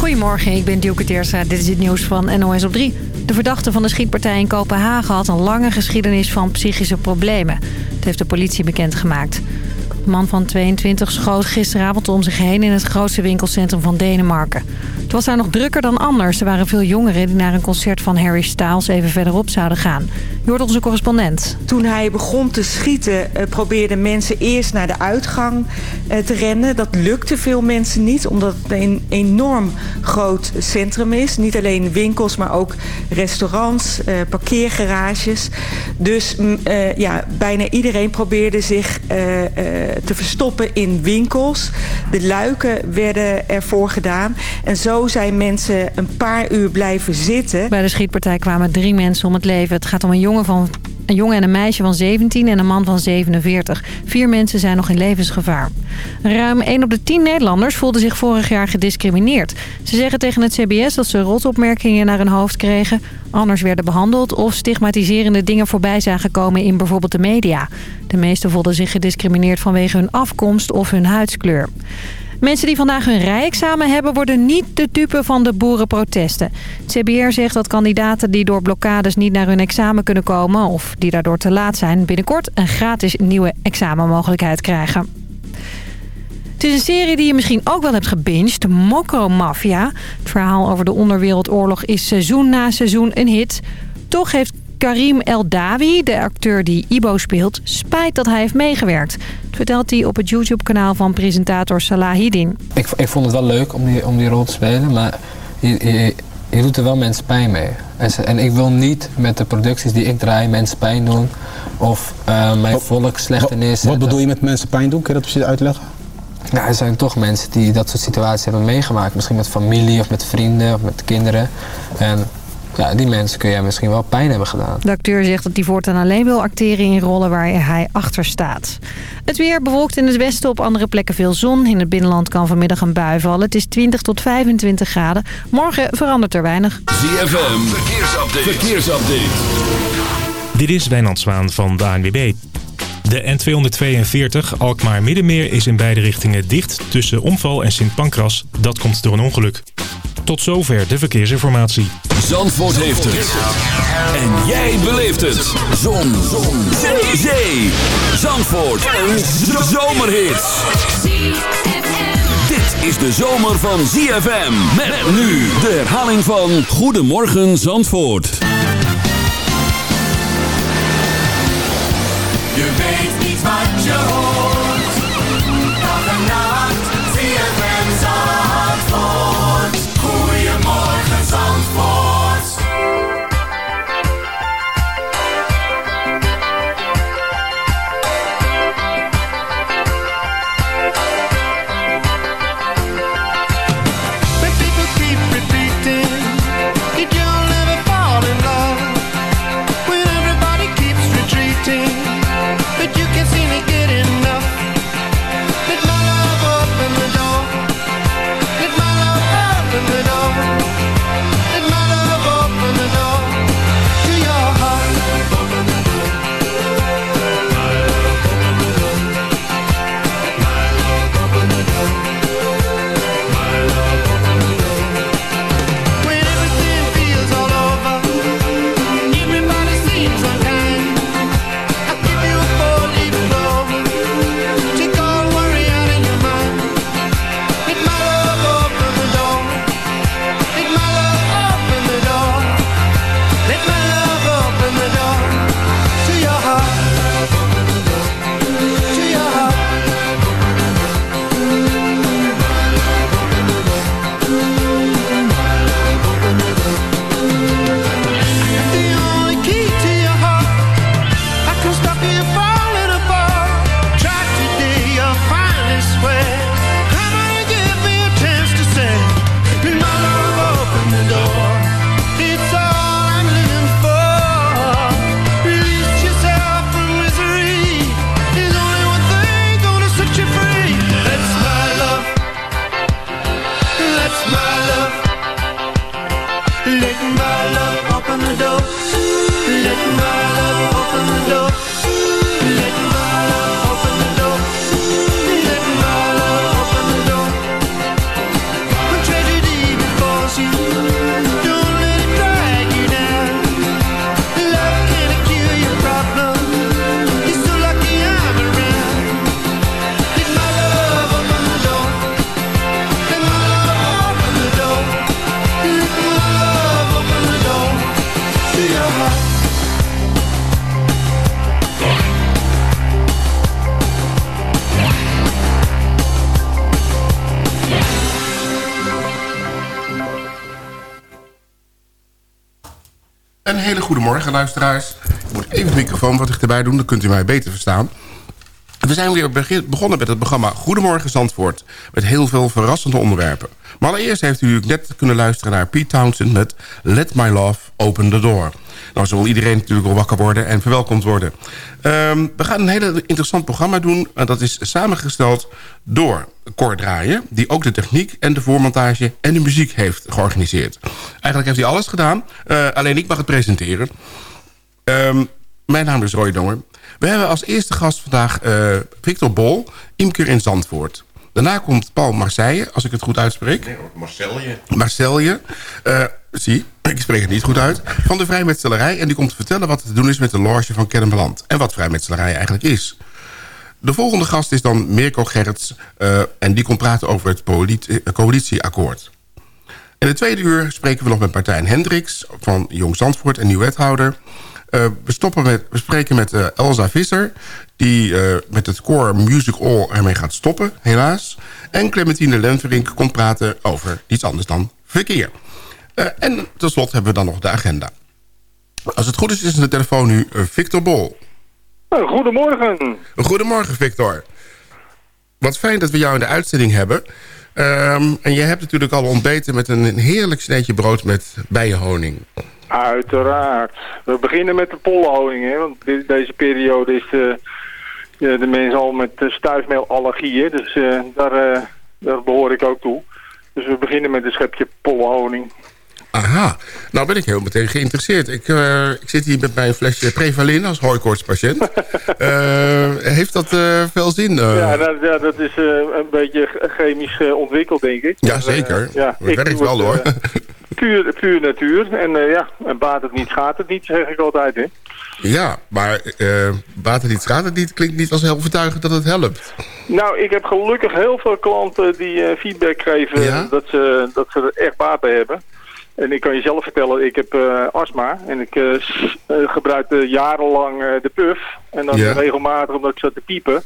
Goedemorgen, ik ben Dielke Teersa. Dit is het nieuws van NOS op 3. De verdachte van de schietpartij in Kopenhagen had een lange geschiedenis van psychische problemen. Dat heeft de politie bekendgemaakt. De man van 22 schoot gisteravond om zich heen in het grootste winkelcentrum van Denemarken. Het was daar nog drukker dan anders. Er waren veel jongeren die naar een concert van Harry Styles even verderop zouden gaan. Je hoort onze correspondent. Toen hij begon te schieten uh, probeerden mensen eerst naar de uitgang uh, te rennen. Dat lukte veel mensen niet omdat het een enorm groot centrum is. Niet alleen winkels maar ook restaurants, uh, parkeergarages. Dus ja, bijna iedereen probeerde zich te verstoppen in winkels. De luiken werden ervoor gedaan. En zo zijn mensen een paar uur blijven zitten. Bij de schietpartij kwamen drie mensen om het leven. Het gaat om een jongen, van, een jongen en een meisje van 17 en een man van 47. Vier mensen zijn nog in levensgevaar. Ruim 1 op de 10 Nederlanders voelde zich vorig jaar gediscrimineerd. Ze zeggen tegen het CBS dat ze rotopmerkingen naar hun hoofd kregen... anders werden behandeld of stigmatiserende dingen voorbij zagen komen in bijvoorbeeld de media. De meesten voelden zich gediscrimineerd vanwege hun afkomst of hun huidskleur. Mensen die vandaag hun rijexamen hebben... worden niet de dupe van de boerenprotesten. Het CBR zegt dat kandidaten die door blokkades niet naar hun examen kunnen komen... of die daardoor te laat zijn... binnenkort een gratis nieuwe examenmogelijkheid krijgen. Het is een serie die je misschien ook wel hebt gebinged. Mokro Mafia. Het verhaal over de onderwereldoorlog is seizoen na seizoen een hit. Toch heeft Karim El Dawi, de acteur die Ibo speelt, spijt dat hij heeft meegewerkt. Dat vertelt hij op het YouTube-kanaal van presentator Salahidin. Ik, ik vond het wel leuk om die, om die rol te spelen, maar je, je, je doet er wel mensen pijn mee. En, en, ik wil niet met de producties die ik draai mensen pijn doen of uh, mijn wat, volk slechter neerzetten. Wat bedoel je met mensen pijn doen? Kun je dat precies uitleggen? Nou, er zijn toch mensen die dat soort situaties hebben meegemaakt. Misschien met familie of met vrienden of met kinderen. En ja, die mensen kun je misschien wel pijn hebben gedaan. De acteur zegt dat hij voortaan alleen wil acteren in rollen waar hij achter staat. Het weer bewolkt in het westen, op andere plekken veel zon. In het binnenland kan vanmiddag een bui vallen. Het is 20 tot 25 graden. Morgen verandert er weinig. ZFM, verkeersupdate. verkeersupdate. Dit is Wijnand Zwaan van de ANWB. De N242 Alkmaar-Middenmeer is in beide richtingen dicht tussen Omval en Sint Pancras. Dat komt door een ongeluk. Tot zover de verkeersinformatie. Zandvoort heeft het. En jij beleeft het. Zon. Zon. Zee. Zee. Zandvoort. Een zomerhit. Dit is de zomer van ZFM. Met nu de herhaling van Goedemorgen Zandvoort. Je weet niet wat je hoort. Een hele goede morgen, luisteraars. Ik moet even de microfoon wat dichterbij doen, dan kunt u mij beter verstaan. We zijn weer begonnen met het programma Goedemorgen Zandvoort... met heel veel verrassende onderwerpen. Maar allereerst heeft u net kunnen luisteren naar Pete Townsend... met Let My Love Open the Door. Nou, zo wil iedereen natuurlijk wel wakker worden en verwelkomd worden. Ehm, we gaan een hele interessant programma doen. En dat is samengesteld door Cor Draaien... die ook de techniek en de voormontage en de muziek heeft georganiseerd. Eigenlijk heeft hij alles gedaan. Eh, alleen ik mag het presenteren. Ehm, mijn naam is Roy Donger. We hebben als eerste gast vandaag eh, Victor Bol, imker in Zandvoort. Daarna komt Paul Marseille, als ik het goed uitspreek. Nee, Marcelje. Marcelje, eh, zie, ik spreek het niet goed uit, van de vrijmetselarij. En die komt te vertellen wat te doen is met de loge van Kennemerland. En wat vrijmetselarij eigenlijk is. De volgende gast is dan Mirko Gerrits. eh, en die komt praten over het coalitie- coalitieakkoord. In de tweede uur spreken we nog met Martijn Hendricks van Jong Zandvoort en nieuw wethouder. Eh, we, stoppen met, we spreken met eh, Elsa Visser, die eh, met het Core Music All ermee gaat stoppen, helaas. En Clementine Lenverink komt praten over iets anders dan verkeer. En tenslotte hebben we dan nog de agenda. Als het goed is, is de telefoon nu Victor Bol. Goedemorgen. Goedemorgen, Victor. Wat fijn dat we jou in de uitzending hebben. Ehm, en je hebt natuurlijk al ontbeten met een heerlijk sneetje brood met bijenhoning. Uiteraard. We beginnen met de pollenhoning, hè, want de- deze periode is de, de, de mensen al met uh, stuifmeelallergieën, dus eh, daar, eh, daar behoor ik ook toe. Dus we beginnen met een schepje pollenhoning. Aha, nou ben ik heel meteen geïnteresseerd. Ik, eh, ik zit hier met mijn flesje Prevalin als hooikoortspatiënt. Eh, heeft dat eh, veel zin? eh? Ja, dat, ja, dat is eh, een beetje chemisch eh, ontwikkeld, denk ik. Ja, zeker. eh, ja, Het werkt wel, hoor. Puur, puur natuur. En eh, ja, en baat het niet, schaadt het niet, zeg ik altijd. Hè. Ja, maar eh water niet, schaadt het niet. Klinkt niet als heel overtuigend dat het helpt. Nou, ik heb gelukkig heel veel klanten die eh, feedback geven Ja? dat, ze, dat ze er echt baat bij hebben. En ik kan je zelf vertellen, ik heb astma en ik gebruikte jarenlang de puff. En dan Ja. regelmatig omdat ik zat te piepen.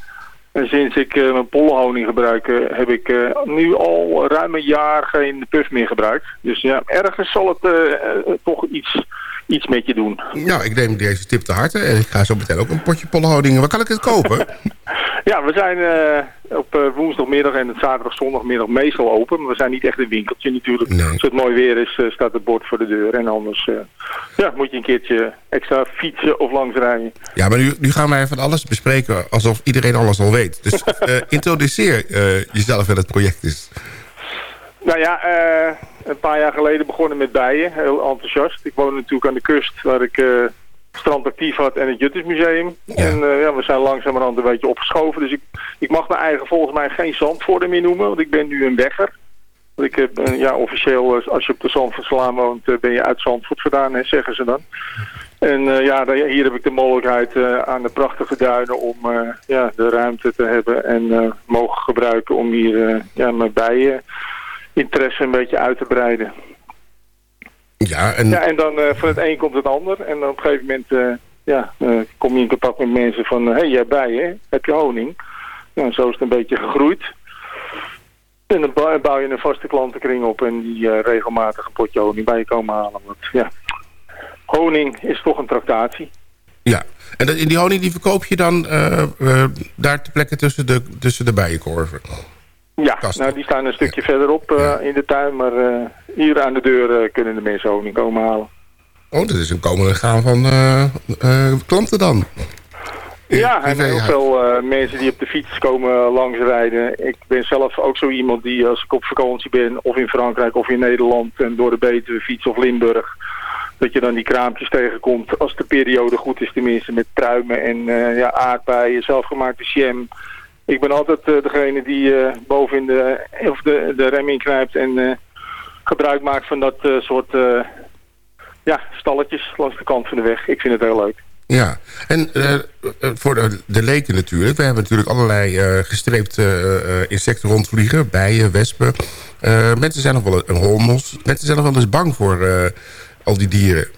En sinds ik eh, mijn pollenhoning gebruik, eh, heb ik eh, nu al ruim een jaar geen puff meer gebruikt. Dus ja, ergens zal het toch iets, iets met je doen. Nou, ik neem deze tip te harte. En ik ga zo meteen ook een potje pollenhouding. Waar kan ik het kopen? Ja, we zijn eh, op eh, woensdagmiddag en zaterdag, zondagmiddag meestal open. Maar we zijn niet echt een winkeltje natuurlijk. Als het mooi weer is, eh, staat het bord voor de deur. En anders ja, moet je een keertje extra fietsen of langs rijden. Ja, maar nu, nu gaan wij van alles bespreken alsof iedereen alles al weet. Dus introduceer jezelf en het project is. Nou ja, eh, een paar jaar geleden begonnen met bijen. Heel enthousiast. Ik woon natuurlijk aan de kust waar ik eh strandactief had en het Juttersmuseum. En eh, ja, we zijn langzamerhand een beetje opgeschoven. Dus ik, ik mag mijn eigen volgens mij geen zandvoorder meer noemen. Want ik ben nu een wegger. Want ik heb, ja, officieel, als je op de Zandvoortslaan woont, ben je uit Zandvoort vandaan, hè, zeggen ze dan. En ja, hier heb ik de mogelijkheid aan de prachtige duinen om ja, de ruimte te hebben en mogen gebruiken om hier ja, mijn bijen interesse een beetje uit te breiden. Ja, en, Ja, en dan eh, van het een komt het ander. En dan op een gegeven moment eh, ja, eh, kom je in contact met mensen van... Hé, hey, jij bijen, heb je honing? Nou, zo is het een beetje gegroeid. En dan bou- bouw je een vaste klantenkring op en die regelmatig een potje honing bij je komen halen. Want ja, honing is toch een tractatie. ja. en dat, in die honing die verkoop je dan daar ter plekke tussen de, tussen de bijenkorven. Ja, nou die staan een stukje verderop eh, in de tuin, maar eh, hier aan de deur eh, kunnen de mensen honing komen halen. Oh, dat is een komende gaan van klanten dan. Ja, en heel veel mensen die op de fiets komen langsrijden. Ik ben zelf ook zo iemand die als ik op vakantie ben, of in Frankrijk of in Nederland, en door de Betuwe fiets of Limburg, dat je dan die kraampjes tegenkomt, als de periode goed is tenminste, met pruimen en ja, aardbeien, zelfgemaakte jam. Ik ben altijd eh, degene die eh, boven in de, of de, de rem inknijpt en eh, gebruik maakt van dat soort ja, stalletjes langs de kant van de weg. Ik vind het heel leuk. Ja, en voor de, de leken natuurlijk. We hebben natuurlijk allerlei eh, gestreepte insecten rondvliegen. Bijen, wespen. Mensen zijn nog wel een holmos. Mensen zijn nog wel eens bang voor al die dieren.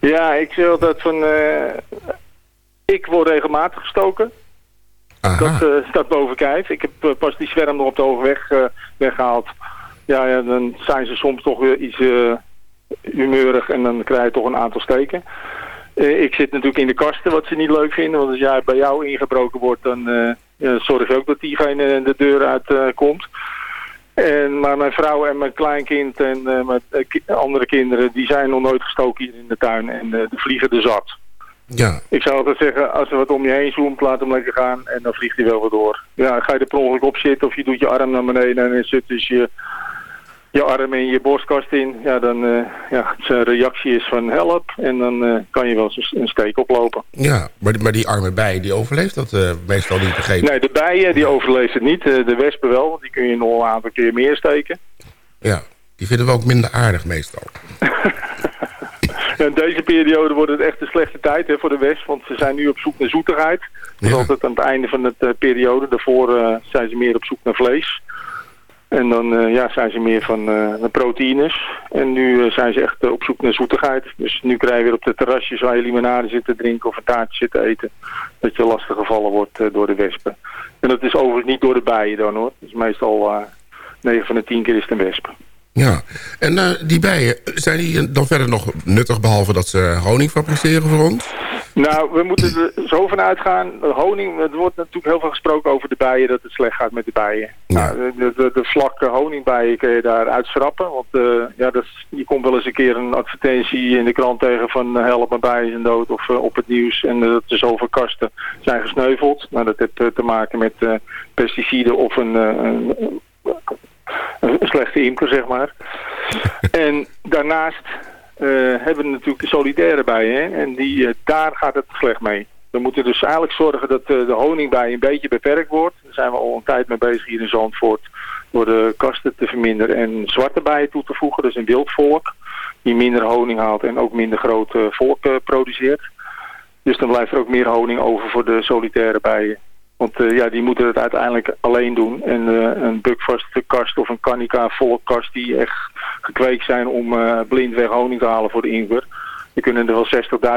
Ja, ik zeg altijd van... ik word regelmatig gestoken. Dat eh, staat boven kijf. Ik heb eh, pas die zwerm nog op de hoge weg eh, weggehaald. Ja, ja, dan zijn ze soms toch weer iets, humeurig en dan krijg je toch een aantal steken. Ik zit natuurlijk in de kasten, wat ze niet leuk vinden. Want als jij bij jou ingebroken wordt, dan zorg je ook dat diegene de deur uit komt. Maar mijn vrouw en mijn kleinkind en mijn andere kinderen, die zijn nog nooit gestoken hier in de tuin. En de vliegen er zat. Ja, Ik zou altijd zeggen, als er wat om je heen zoomt, laat hem lekker gaan en dan vliegt hij wel weer door. Ja, ga je er per ongeluk op zitten of je doet je arm naar beneden en dan zit dus je, je arm in je borstkast in. Ja, dan eh, ja, zijn reactie is van help en dan eh, kan je wel eens een steek oplopen. ja. Maar, die- maar die arme bij, die overleeft dat eh, meestal niet begrepen. Nee, de bijen die overleeft het niet, de wespen wel, want die kun je nog een aantal keer meer steken. Ja, die vinden we ook minder aardig meestal. In deze periode wordt het echt een slechte tijd hè, voor de wesp, want ze zijn nu op zoek naar zoetigheid. Dat is altijd aan het einde van de periode. Daarvoor eh, zijn ze meer op zoek naar vlees. En dan eh, ja, zijn ze meer van eh, proteïnes. En nu eh, zijn ze echt eh, op zoek naar zoetigheid. Dus nu krijg je weer op de terrasjes waar je limonade zit te drinken of een taartje zit te eten. Dat je lastig gevallen wordt eh, door de wespen. En dat is overigens niet door de bijen dan hoor. Is meestal eh 9 van de 10 keer is het een wesp. Ja, en eh, die bijen, zijn die dan verder nog nuttig... behalve dat ze honing fabriceren voor ons? Nou, we moeten er zo van uitgaan. Honing, er wordt natuurlijk heel veel gesproken over de bijen, dat het slecht gaat met de bijen. Ja. Nou, de, de, de vlakke honingbijen kun je daar uitschrappen. Want eh, ja, dat is, je komt wel eens een keer een advertentie in de krant tegen van eh, help mijn bijen zijn dood of op het nieuws. En dat er zoveel kasten zijn gesneuveld. Nou, dat heeft te maken met pesticiden of een, een, slechte imker, zeg maar. En daarnaast eh, hebben we natuurlijk de solidaire bijen. Hè? En die, eh, daar gaat het slecht mee. We moeten dus eigenlijk zorgen dat eh, de honingbij een beetje beperkt wordt. Daar zijn we al een tijd mee bezig hier in Zandvoort. Door de kasten te verminderen en zwarte bijen toe te voegen. Dus een wildvolk. Die minder honing haalt en ook minder groot volk produceert. Dus dan blijft er ook meer honing over voor de solitaire bijen. Want eh, ja, die moeten het uiteindelijk alleen doen. En eh, een bukvaste kast of een Canica volkkast die echt gekweekt zijn om eh, blindweg honing te halen voor de ingwer. Er kunnen er wel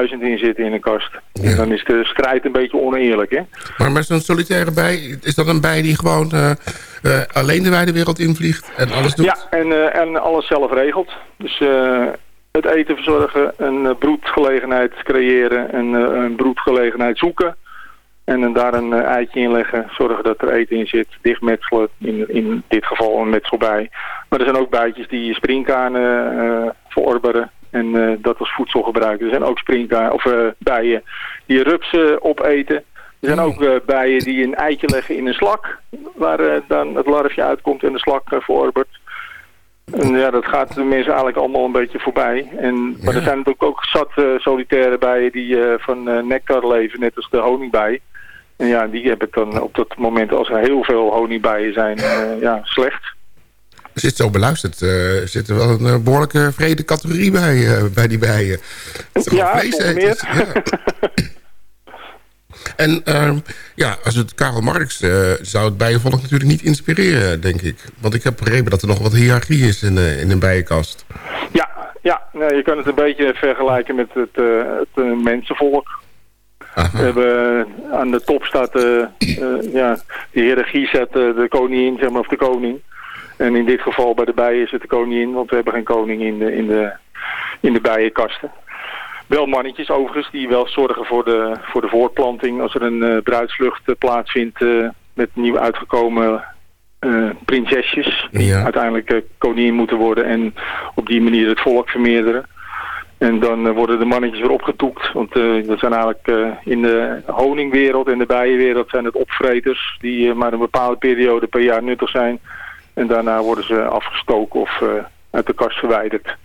60.000 in zitten in een kast. Ja. En dan is de strijd een beetje oneerlijk, hè? Maar met zo'n solitaire bij, is dat een bij die gewoon alleen de wijde wereld invliegt en alles doet? Ja, en, en alles zelf regelt. Dus het eten verzorgen, een broedgelegenheid creëren, en, eh, een broedgelegenheid zoeken. En dan daar een eh, eitje in leggen, zorgen dat er eten in zit, dichtmetselen, in, in dit geval een metsel bij. Maar er zijn ook bijtjes die springkanen eh verorberen en eh, dat als voedsel gebruiken. Er zijn ook springkanen, of eh, bijen die rupsen opeten. Er zijn ook eh, bijen die een eitje leggen in een slak, waar eh, dan het larfje uitkomt en de slak uh, verorbert. En ja, dat gaat de mensen eigenlijk allemaal een beetje voorbij. En, maar Ja. er zijn natuurlijk ook zat eh, solitaire bijen die eh, van eh, nectar leven, net als de honingbij. En ja, die hebben het dan op dat moment, als er heel veel honingbijen zijn, eh, ja, slecht. Er zit zo beluisterd, eh, zit er wel een eh, behoorlijke vrede categorie bij, bij die bijen. Ja, vleeseters. Ja. En ehm, ja, als het Karel Marx zou het bijenvolk natuurlijk niet inspireren, denk ik. Want ik heb begrepen dat er nog wat hiërarchie is in, in een bijenkast. Ja, ja nee, je kan het een beetje vergelijken met het, het mensenvolk. We hebben eh, aan de top staat eh, eh, ja, de hiërarchie zet de koningin, zeg maar, of de koning. En in dit geval bij de bijen is het de koningin, want we hebben geen koning in de, in de, in de bijenkasten. Wel mannetjes overigens, die wel zorgen voor de, voor de voortplanting. Als er een bruidsvlucht eh, plaatsvindt met nieuw uitgekomen prinsesjes. Die Ja. uiteindelijk koningin moeten worden en op die manier het volk vermeerderen. En dan eh, worden de mannetjes weer opgetoekt. Want eh, dat zijn eigenlijk eh, in de honingwereld en de bijenwereld zijn het opvreters. Die maar een bepaalde periode per jaar nuttig zijn. En daarna worden ze afgestoken of uit de kast verwijderd.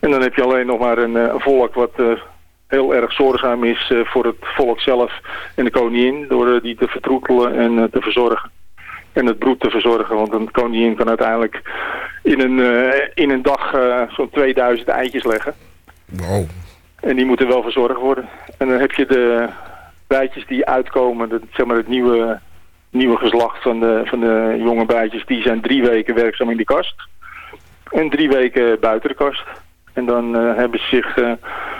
En dan heb je alleen nog maar een, volk wat heel erg zorgzaam is voor het volk zelf en de koningin. Door die te vertroetelen en te verzorgen. En het broed te verzorgen. Want een koningin kan uiteindelijk in een, in een dag zo'n 2000 eitjes leggen. Wow. En die moeten wel verzorgd worden. En dan heb je de bijtjes die uitkomen, de, zeg maar het nieuwe, nieuwe geslacht van de, van de jonge bijtjes, die zijn drie weken werkzaam in die kast. En drie weken buiten de kast. En dan eh, hebben ze zich eh,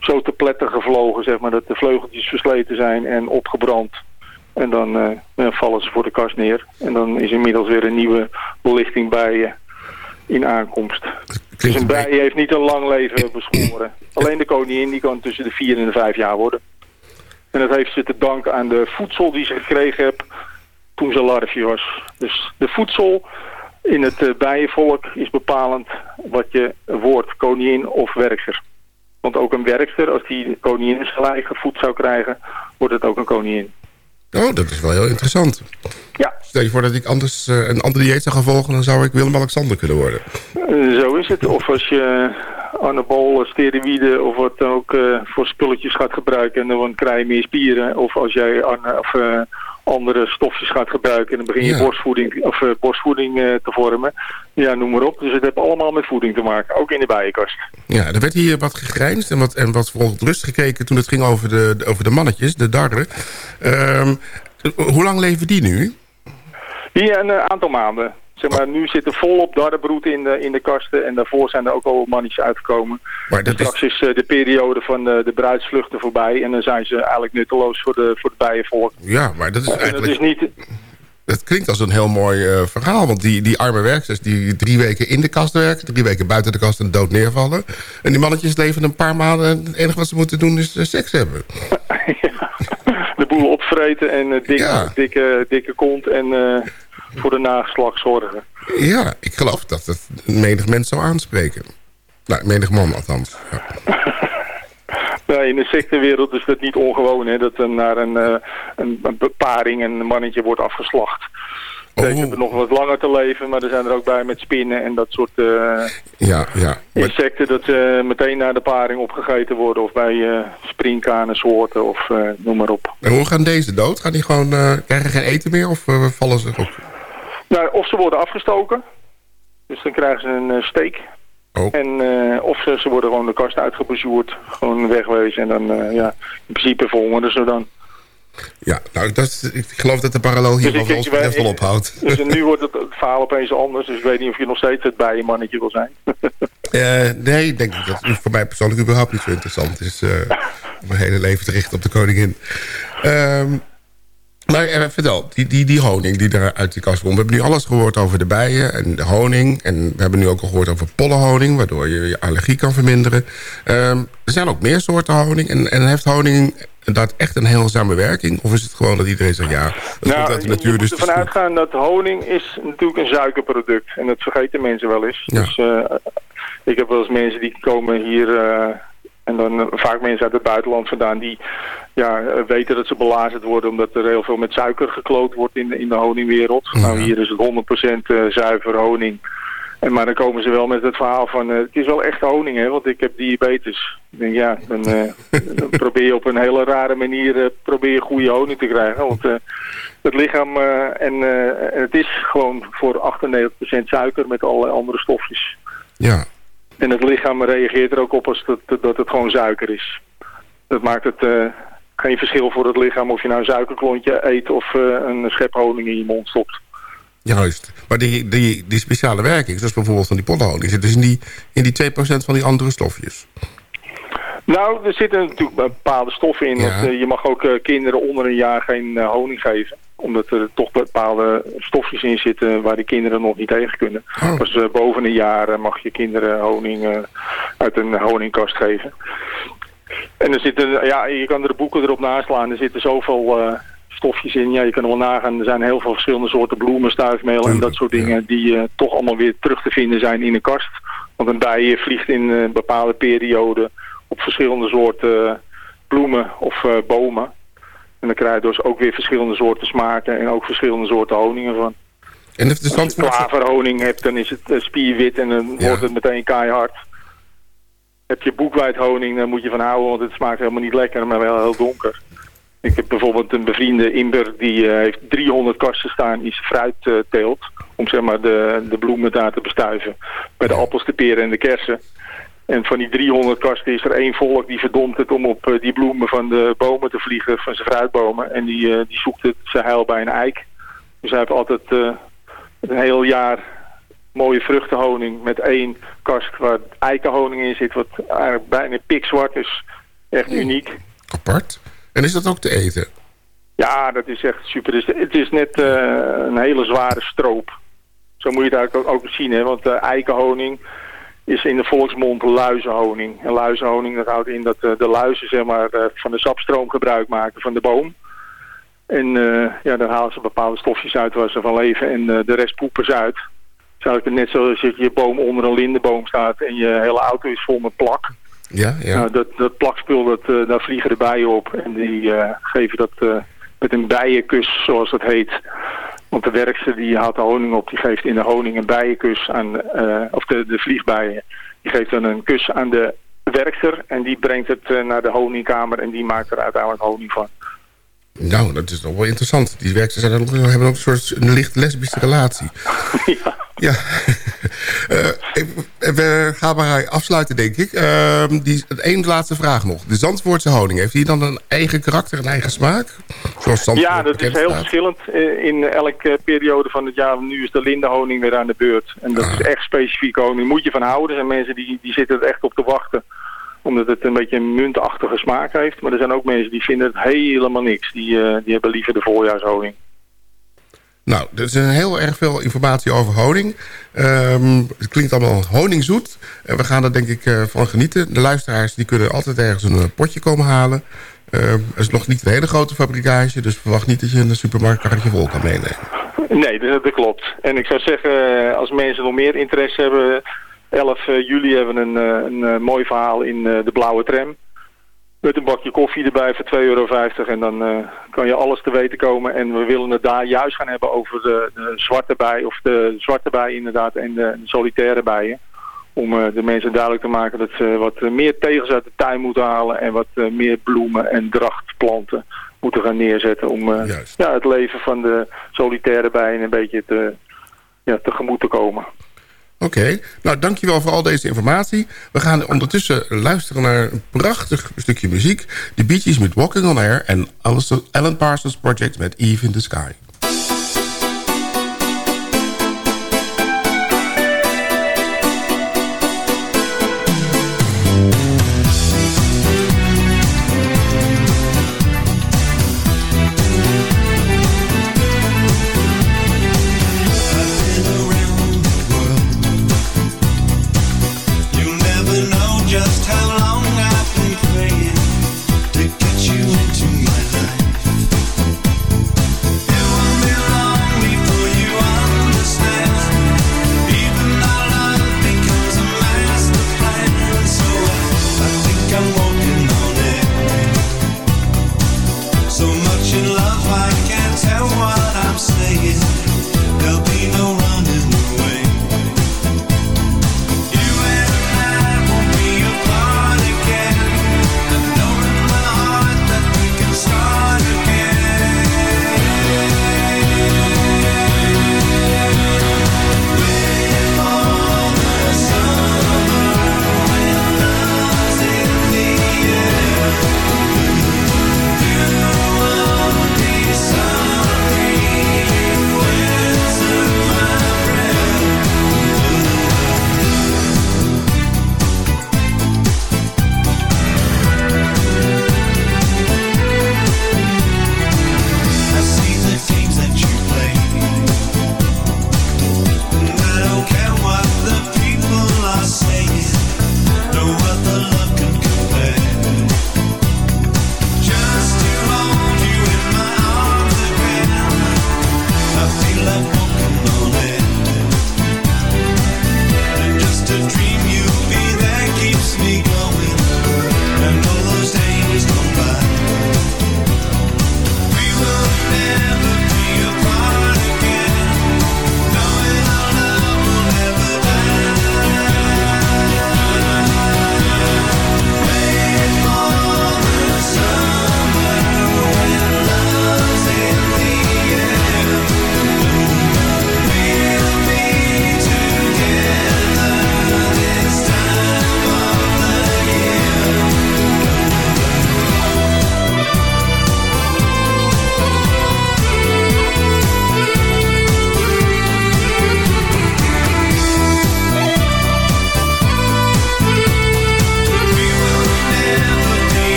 zo te pletter gevlogen, zeg maar, dat de vleugeltjes versleten zijn en opgebrand. En dan eh, ja, vallen ze voor de kast neer. En dan is inmiddels weer een nieuwe belichting bij je in aankomst. Dus een bij heeft niet een lang leven beschoren. Alleen de koningin die kan tussen de vier en de vijf jaar worden. En dat heeft ze te danken aan de voedsel die ze gekregen heeft toen ze larfje was. Dus de voedsel in het eh, bijenvolk is bepalend wat je wordt, koningin of werkster. Want ook een werkster, als die koningin zijn eigen voed zou krijgen, wordt het ook een koningin. Oh, dat is wel heel interessant. Ja. Stel je voor dat ik anders eh, een ander dieet zou gaan volgen... dan zou ik Willem-Alexander kunnen worden. Eh, zo is het. Of als je anabol, steroïden of wat dan ook eh, voor spulletjes gaat gebruiken... en dan krijg je meer spieren. Of als jij of, eh, andere stofjes gaat gebruiken... en dan begin je Ja. borstvoeding, of, eh, borstvoeding eh, te vormen. Ja, noem maar op. Dus het heeft allemaal met voeding te maken. Ook in de bijenkast. Ja, er werd hier wat gegrijnsd en wat, en wat verontrust gekeken... toen het ging over de, over de mannetjes, de darren. Ehm, hoe lang leven die nu? Hier een eh, aantal maanden. Zeg maar, nu zit er volop darrenbroed in de, in de kasten. En daarvoor zijn er ook al mannetjes uitgekomen. Maar dat Straks is eh, de periode van eh, de bruidsvluchten voorbij. En dan zijn ze eigenlijk nutteloos voor de, voor de bijenvolk. Ja, maar dat is En dat eigenlijk... is niet... Dat klinkt als een heel mooi eh, verhaal. Want die, die arme werksters die drie weken in de kast werken... drie weken buiten de kast en dood neervallen. En die mannetjes leven een paar maanden... en het enige wat ze moeten doen is seks hebben. de boel opvreten en eh, dik, Ja. dikke, dikke kont en voor de nageslag zorgen. Ja, ik geloof dat het menig mens zou aanspreken. Nou, menig man althans. Ja. Nee, in de sectewereld is dat niet ongewoon, hè, dat er naar een, eh, een, een beparing een mannetje wordt afgeslacht. Oh. hebben nog wat langer te leven, maar er zijn er ook bij met spinnen en dat soort eh, Ja, ja. Maar, insecten dat ze meteen naar de paring opgegeten worden. Of bij eh soorten of eh, noem maar op. en hoe gaan deze dood? Gaan die gewoon, eh, krijgen geen eten meer of eh, vallen ze op? Nou, of ze worden afgestoken, dus dan krijgen ze een eh, steek. Oh. En, eh, of ze, ze worden gewoon de kast uitgebezoerd, gewoon wegwezen en dan, eh, ja, in principe verhongeren ze dan. Ja, nou, dat is, ik geloof dat de parallel hier Dus ik- ik- wel ik- ophoudt. Dus nu wordt het, het verhaal opeens anders, dus ik weet niet of je nog steeds het bijenmannetje wil zijn. Eh, nee, ik denk dat dat voor mij persoonlijk überhaupt niet zo interessant is. om mijn hele leven te richten op de koningin. Ehm, maar eh, vertel, die, die, die honing die er uit die kast komt. We hebben nu alles gehoord over de bijen en de honing. En we hebben nu ook al gehoord over pollenhoning... waardoor je je allergie kan verminderen. Ehm, er zijn ook meer soorten honing. En, en heeft honing dat echt een heilzame werking? Of is het gewoon dat iedereen zegt... ja, dat uit de je natuur, moet dus ervan uitgaan dat honing is natuurlijk een suikerproduct. En dat vergeten mensen wel eens. Ja. Dus eh, ik heb wel eens mensen die komen hier... eh, en dan eh, vaak mensen uit het buitenland vandaan... die ja, eh, weten dat ze belazerd worden... omdat er heel veel met suiker gekloot wordt in de, in de honingwereld. Nou, hier is het 100% eh, zuiver honing... En, maar dan komen ze wel met het verhaal van, het is wel echt honing, hè, want ik heb diabetes. Ik denk, ja, dan, dan probeer je op een hele rare manier probeer je goede honing te krijgen. Want het lichaam, en, het is gewoon voor 98% suiker met allerlei andere stofjes. Ja, En het lichaam reageert er ook op als dat, dat het gewoon suiker is. Dat maakt het eh, geen verschil voor het lichaam of je nou een suikerklontje eet of eh, een schep honing in je mond stopt. juist. Maar die, die, die speciale werking, zoals bijvoorbeeld van die pollenhoning... zit dus in die, in die 2% van die andere stofjes. Nou, er zitten natuurlijk bepaalde stoffen in. Ja. Want, eh, je mag ook kinderen onder een jaar geen honing geven. Omdat er toch bepaalde stofjes in zitten waar die kinderen nog niet tegen kunnen. Oh. Pas eh, boven een jaar eh, mag je kinderen honing eh, uit een honingkast geven. En er zitten, ja, je kan er de boeken erop naslaan. Er zitten zoveel stofjes in. Ja, je kan er wel nagaan. Er zijn heel veel verschillende soorten bloemen, stuifmeel en dat soort dingen. Die toch allemaal weer terug te vinden zijn in een kast. Want een bij vliegt in een bepaalde periode op verschillende soorten bloemen of bomen. En dan krijg je dus ook weer verschillende soorten smaken en ook verschillende soorten honingen van. En de Als je klaverhoning hebt, dan is het eh, spierwit en dan Ja. wordt het meteen keihard. Heb je boekwijdhoning, dan moet je van houden, want het smaakt helemaal niet lekker, maar wel heel donker. Ik heb bijvoorbeeld een bevriende imber, die eh, heeft 300 kasten staan in zijn fruitteelt. om zeg maar de, de bloemen daar te bestuiven. Bij de appels, de peren en de kersen. En van die 300 kasten is er één volk die verdomt het om op eh, die bloemen van de bomen te vliegen, van zijn fruitbomen. En die, eh, die zoekt het zijn heil bij een eik. Dus hij heeft altijd eh, een heel jaar mooie vruchtenhoning met één kast waar eikenhoning in zit, wat eigenlijk bijna pikzwart is. Echt uniek. Apart. En is dat ook te eten? Ja, dat is echt super. Het is, het is net een hele zware stroop. Zo moet je het eigenlijk ook, zien, hè? want eikenhoning is in de volksmond luizenhoning. En luizenhoning dat houdt in dat eh, de luizen zeg maar, eh, van de sapstroom gebruik maken van de boom. En eh, ja, dan halen ze bepaalde stofjes uit waar ze van leven en de rest poepen ze uit. Zou ik het net zoals je je boom onder een lindenboom staat en je hele auto is vol met plak. Ja, ja. Nou, dat, dat plakspul, dat, daar vliegen de bijen op. En die geven dat met een bijenkus, zoals dat heet. Want de werkster die haalt de honing op, die geeft in de honing een bijenkus aan, eh, of de, de vliegbijen. Die geeft dan een kus aan de werkster en die brengt het eh, naar de honingkamer en die maakt er uiteindelijk honing van. Nou, dat is toch wel interessant. Die werkers zijn ook, hebben ook een soort een licht lesbische relatie. ja. Eh, we gaan maar afsluiten, denk ik. Die, één laatste vraag nog. De Zandvoortse honing, heeft die dan een eigen karakter, een eigen smaak? Zoals Zandvoort Ja, dat is heel staat? verschillend. Eh, In elke periode van het jaar, nu is de lindenhoning weer aan de beurt. En dat is echt specifiek honing. Moet je van houden. Er zijn mensen die, die zitten er echt op te wachten. Omdat het een beetje een muntachtige smaak heeft. Maar er zijn ook mensen die vinden het helemaal niks. Die, eh, die hebben liever de voorjaarshoning. Nou, er is heel erg veel informatie over honing. Ehm, het klinkt allemaal honingzoet. En we gaan er denk ik eh, van genieten. De luisteraars die kunnen altijd ergens een eh, potje komen halen. Het is nog niet een hele grote fabrikage. Dus verwacht niet dat je een supermarktkarretje vol kan meenemen. Nee, dat, klopt. En ik zou zeggen, eh, als mensen nog meer interesse hebben... 11 juli hebben we een, eh, een, eh, mooi verhaal in eh, de Blauwe Tram. Met een bakje koffie erbij voor 2,50 euro. En dan eh, kan je alles te weten komen. En we willen het daar juist gaan hebben over de, de zwarte bij. Of de zwarte bij inderdaad en de, de solitaire bijen. Om eh, de mensen duidelijk te maken dat ze wat eh, meer tegels uit de tuin moeten halen. En wat eh, meer bloemen en drachtplanten moeten gaan neerzetten. Om eh, ja, het leven van de solitaire bijen een beetje te, ja, tegemoet te komen. Oké, nou dankjewel voor al deze informatie. We gaan ondertussen luisteren naar een prachtig stukje muziek. De Bee Gees met Walking on Air en Alan Parsons Project met Eve in the Sky.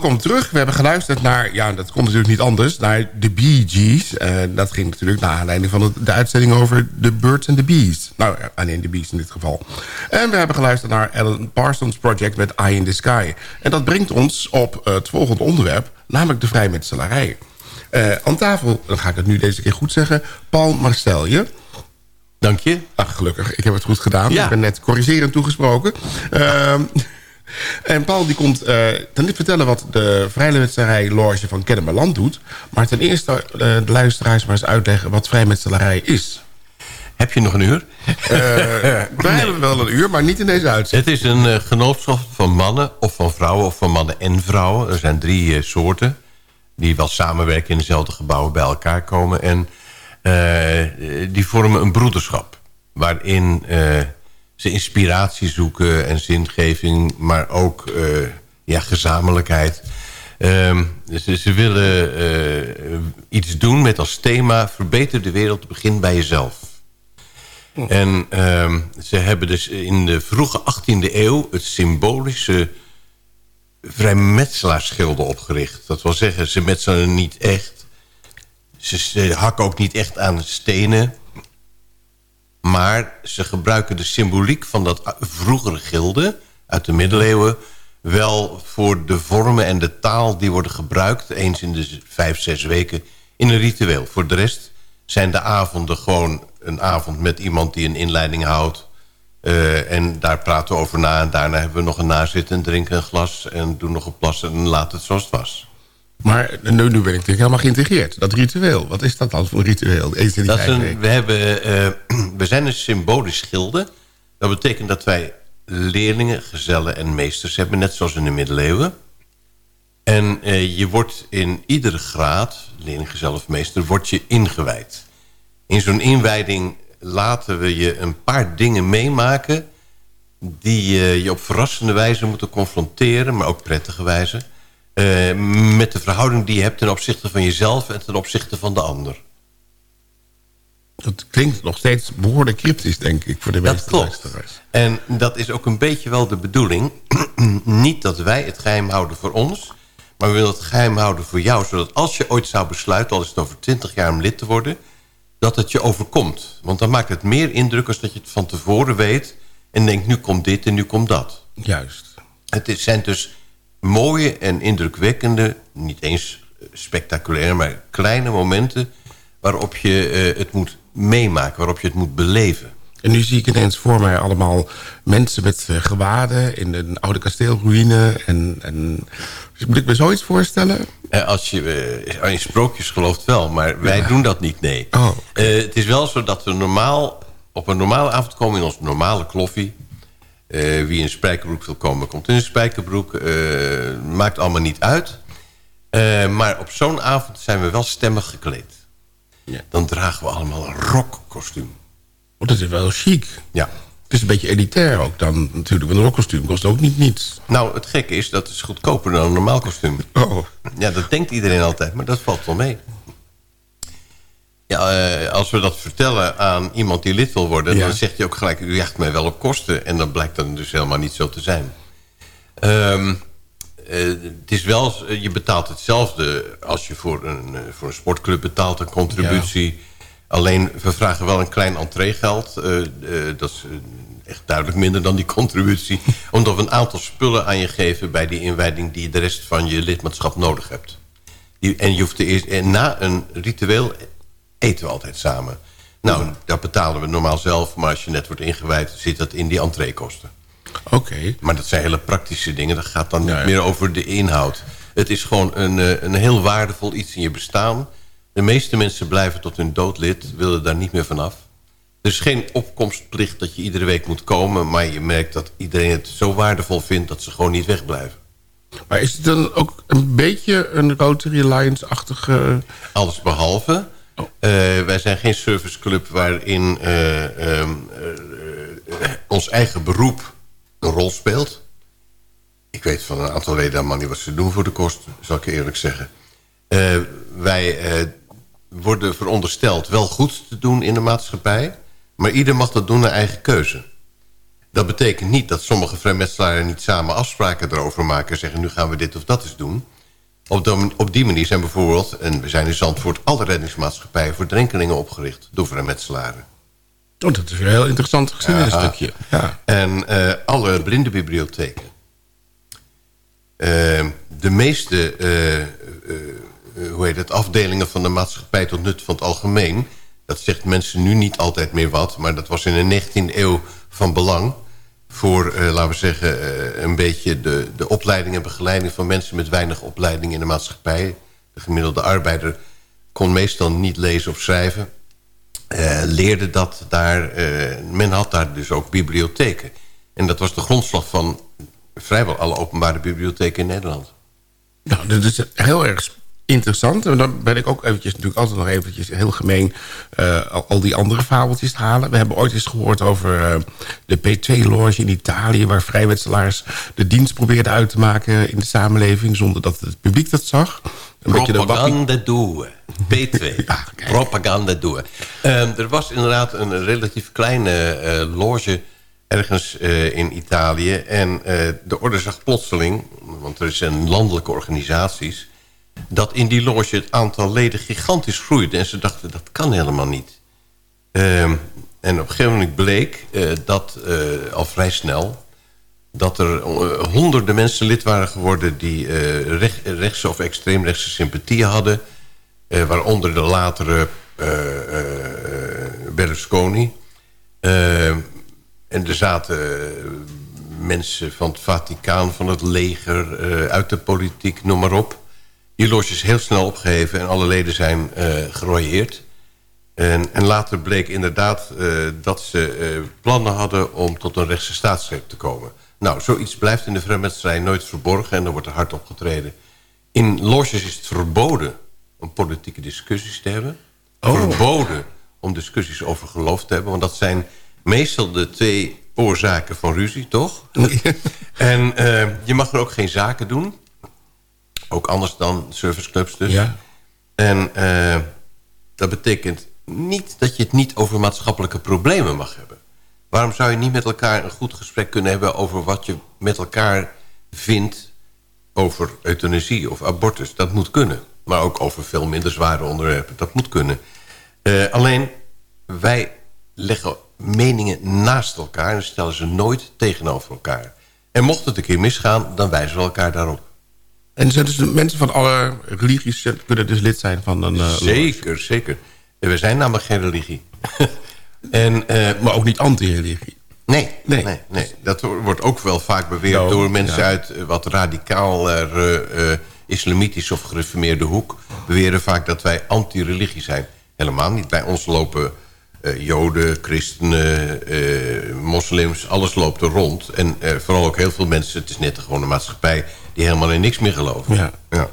welkom terug. We hebben geluisterd naar, ja, dat kon natuurlijk niet anders, naar de Bee Gees. Eh, dat ging natuurlijk naar aanleiding van de, uitzending over de Birds and the Bees. Nou, eh, alleen de Bees in dit geval. En we hebben geluisterd naar Alan Parsons Project met Eye in the Sky. En dat brengt ons op eh, het volgende onderwerp, namelijk de vrijmetselarij. Uh, aan tafel, dan ga ik het nu deze keer goed zeggen, Paul Marcelje. Dank je. Ach, gelukkig. Ik heb het goed gedaan. Ik ben net corrigerend toegesproken. Ehm en Paul die komt eh, ten niet vertellen wat de vrijmetselarij Loge van Kennemerland doet. Maar ten eerste eh, de luisteraars maar eens uitleggen wat vrijmetselarij is. Heb je nog een uur? Wij hebben wel een uur, maar niet in deze uitzending. Het is een genootschap van mannen of van vrouwen of van mannen en vrouwen. Er zijn drie soorten die wel samenwerken in dezelfde gebouwen bij elkaar komen. En die vormen een broederschap waarin ze inspiratie zoeken en zingeving, maar ook eh, ja, gezamenlijkheid. Ehm, ze, ze willen eh, iets doen met als thema... verbeter de wereld, begin bij jezelf. En ehm, ze hebben dus in de vroege 18e eeuw... het symbolische vrijmetselaarsschilden opgericht. Dat wil zeggen, ze metselen niet echt. Ze, ze hakken ook niet echt aan stenen. Maar ze gebruiken de symboliek van dat vroegere gilde... uit de middeleeuwen... wel voor de vormen en de taal die worden gebruikt... eens in de vijf, zes weken in een ritueel. Voor de rest zijn de avonden gewoon een avond met iemand die een inleiding houdt... Eh, en daar praten we over na. En daarna hebben we nog een nazitten en drinken een glas... en doen nog een plas en laat het zoals het was. Maar nu, nu ben ik natuurlijk helemaal geïntegreerd. Dat ritueel, wat is dat dan voor ritueel? Eens in die Dat een, we, hebben, eh, we zijn een symbolisch gilde. Dat betekent dat wij leerlingen, gezellen en meesters hebben... net zoals in de middeleeuwen. En eh, je wordt in iedere graad, leerling, gezel of meester... wordt je ingewijd. In zo'n inwijding laten we je een paar dingen meemaken... die eh, je op verrassende wijze moeten confronteren... maar ook prettige wijze... eh, met de verhouding die je hebt ten opzichte van jezelf... en ten opzichte van de ander. Dat klinkt nog steeds behoorlijk cryptisch, denk ik, voor de Dat meeste klopt. luisteraars. En dat is ook een beetje wel de bedoeling. Niet dat wij het geheim houden voor ons... maar we willen het geheim houden voor jou... zodat als je ooit zou besluiten, al is het over 20 jaar om lid te worden... dat het je overkomt. Want dan maakt het meer indruk als dat je het van tevoren weet... en denkt, nu komt dit en nu komt dat. Juist. Het is- zijn dus mooie en indrukwekkende... niet eens eh, spectaculair, maar kleine momenten... waarop je eh, het moet meemaken, waarop je het moet beleven. En nu zie ik ineens voor mij allemaal mensen met eh, gewaden... in een oude kasteelruïne. En, en... Dus moet ik me zoiets voorstellen? Als je in sprookjes gelooft wel, maar wij doen dat niet, nee. Oh, het is wel zo dat we normaal, op een normale avond komen in onze normale kloffie. Eh, wie in een spijkerbroek wil komen, komt in een spijkerbroek. Eh, maakt allemaal niet uit. Eh, maar op zo'n avond zijn we wel stemmig gekleed. Ja. Dan dragen we allemaal een rockkostuum. Oh, dat is wel chic. Ja. Het is een beetje elitair ook dan natuurlijk. Want een rockkostuum kost ook niet niets. Nou, het gekke is, dat is goedkoper dan een normaal kostuum. Oh, Ja, dat denkt iedereen altijd, maar dat valt wel mee. Ja, eh, als we dat vertellen aan iemand die lid wil worden... Ja. dan zegt hij ook gelijk, u jaagt mij wel op kosten. En dat blijkt dan dus helemaal niet zo te zijn. Ehm, eh, het is wel, je betaalt hetzelfde als je voor een, eh, voor een sportclub betaalt... een contributie. Alleen, we vragen wel een klein entreegeld. Eh, eh, dat is eh, echt duidelijk minder dan die contributie. Omdat we een aantal spullen aan je geven bij die inwijding... die je de rest van je lidmaatschap nodig hebt. Die, en je hoeft te eerst, en na een ritueel eten we altijd samen. Nou, dat betalen we normaal zelf... maar als je net wordt ingewijd, zit dat in die entreekosten. oké. Maar dat zijn hele praktische dingen. Dat gaat dan niet ja. meer over de inhoud. Het is gewoon een, eh, een heel waardevol iets in je bestaan. De meeste mensen blijven tot hun dood lid. Willen daar niet meer vanaf. Er is geen opkomstplicht dat je iedere week moet komen. Maar je merkt dat iedereen het zo waardevol vindt... dat ze gewoon niet wegblijven. Maar is het dan ook een beetje een Rotary Alliance-achtige... Alles behalve. Eh, wij zijn geen serviceclub waarin eh, ehm, eh, ons eigen beroep een rol speelt. Ik weet van een aantal leden helemaal niet wat ze doen voor de kost, zal ik eerlijk zeggen. Wij worden verondersteld wel goed te doen in de maatschappij... maar ieder mag dat doen naar eigen keuze. Dat betekent niet dat sommige vrijmetselaren niet samen afspraken erover maken... en zeggen nu gaan we dit of dat eens doen... Op, de- op die manier zijn bijvoorbeeld, en we zijn in Zandvoort... alle reddingsmaatschappijen voor drenkelingen opgericht door vrijmetselaren. Oh, dat is weer een heel interessant geschiedenisstukje. Ja. En eh, alle blindenbibliotheken. Eh, de meeste eh, hoe heet het, afdelingen van de maatschappij tot nut van het algemeen... Dat zegt mensen nu niet altijd meer wat... maar dat was in de 19e eeuw van belang... voor, eh, laten we zeggen, eh, een beetje de, de opleiding en begeleiding... van mensen met weinig opleiding in de maatschappij. De gemiddelde arbeider kon meestal niet lezen of schrijven. Eh, leerde dat daar... men had daar dus ook bibliotheken. En dat was de grondslag van vrijwel alle openbare bibliotheken in Nederland. Nou, dat is heel erg interessant. En dan ben ik ook eventjes, natuurlijk altijd nog eventjes heel gemeen... eh, al, al die andere fabeltjes te halen. We hebben ooit eens gehoord over eh, de P2-loge in Italië... waar vrijwetselaars de dienst probeerden uit te maken in de samenleving... zonder dat het publiek dat zag. Een de Propaganda doen. P2. Propaganda doen. Er was inderdaad een relatief kleine eh, loge ergens in Italië. En de orde zag plotseling, want er zijn landelijke organisaties... dat in die loge het aantal leden gigantisch groeide. En ze dachten, dat kan helemaal niet. Ehm, en op een gegeven moment bleek eh, dat eh, al vrij snel dat er eh, honderden mensen lid waren geworden... die eh, rech- rechtse of extreemrechtse sympathieën hadden. waaronder de latere Berlusconi. Eh, en er zaten mensen van het Vaticaan, van het leger... uit de politiek, noem maar op. Die loge is heel snel opgeheven en alle leden zijn eh gerooieerd. En, en later bleek inderdaad eh, dat ze eh, plannen hadden om tot een rechtse staatsgreep te komen. Nou, zoiets blijft in de vrijmetserij nooit verborgen en er wordt er hard opgetreden. In loges is het verboden om politieke discussies te hebben. Verboden om discussies over geloof te hebben. Want dat zijn meestal de twee oorzaken van ruzie, toch? en je mag er ook geen zaken doen. Ook anders dan serviceclubs dus. Ja. En eh, dat betekent niet dat je het niet over maatschappelijke problemen mag hebben. Waarom zou je niet met elkaar een goed gesprek kunnen hebben... over wat je met elkaar vindt over euthanasie of abortus? Dat moet kunnen. Maar ook over veel minder zware onderwerpen. Dat moet kunnen. Eh, alleen, wij leggen meningen naast elkaar... en stellen ze nooit tegenover elkaar. En mocht het een keer misgaan, dan wijzen we elkaar daarop. En zijn dus mensen van alle religies kunnen dus lid zijn van een... eh, Zeker, zeker. En we zijn namelijk geen religie. en, eh, maar ook niet anti-religie. Nee, nee. nee, Dat wordt ook wel vaak beweerd Nou, door mensen ja. uit eh, wat radicaal eh, islamitisch of gereformeerde hoek. Beweren vaak dat wij anti-religie zijn. Helemaal niet. Bij ons lopen joden, christenen, moslims, alles loopt er rond. En vooral ook heel veel mensen, het is net gewoon een maatschappij... die helemaal in niks meer geloven. Ja. ja.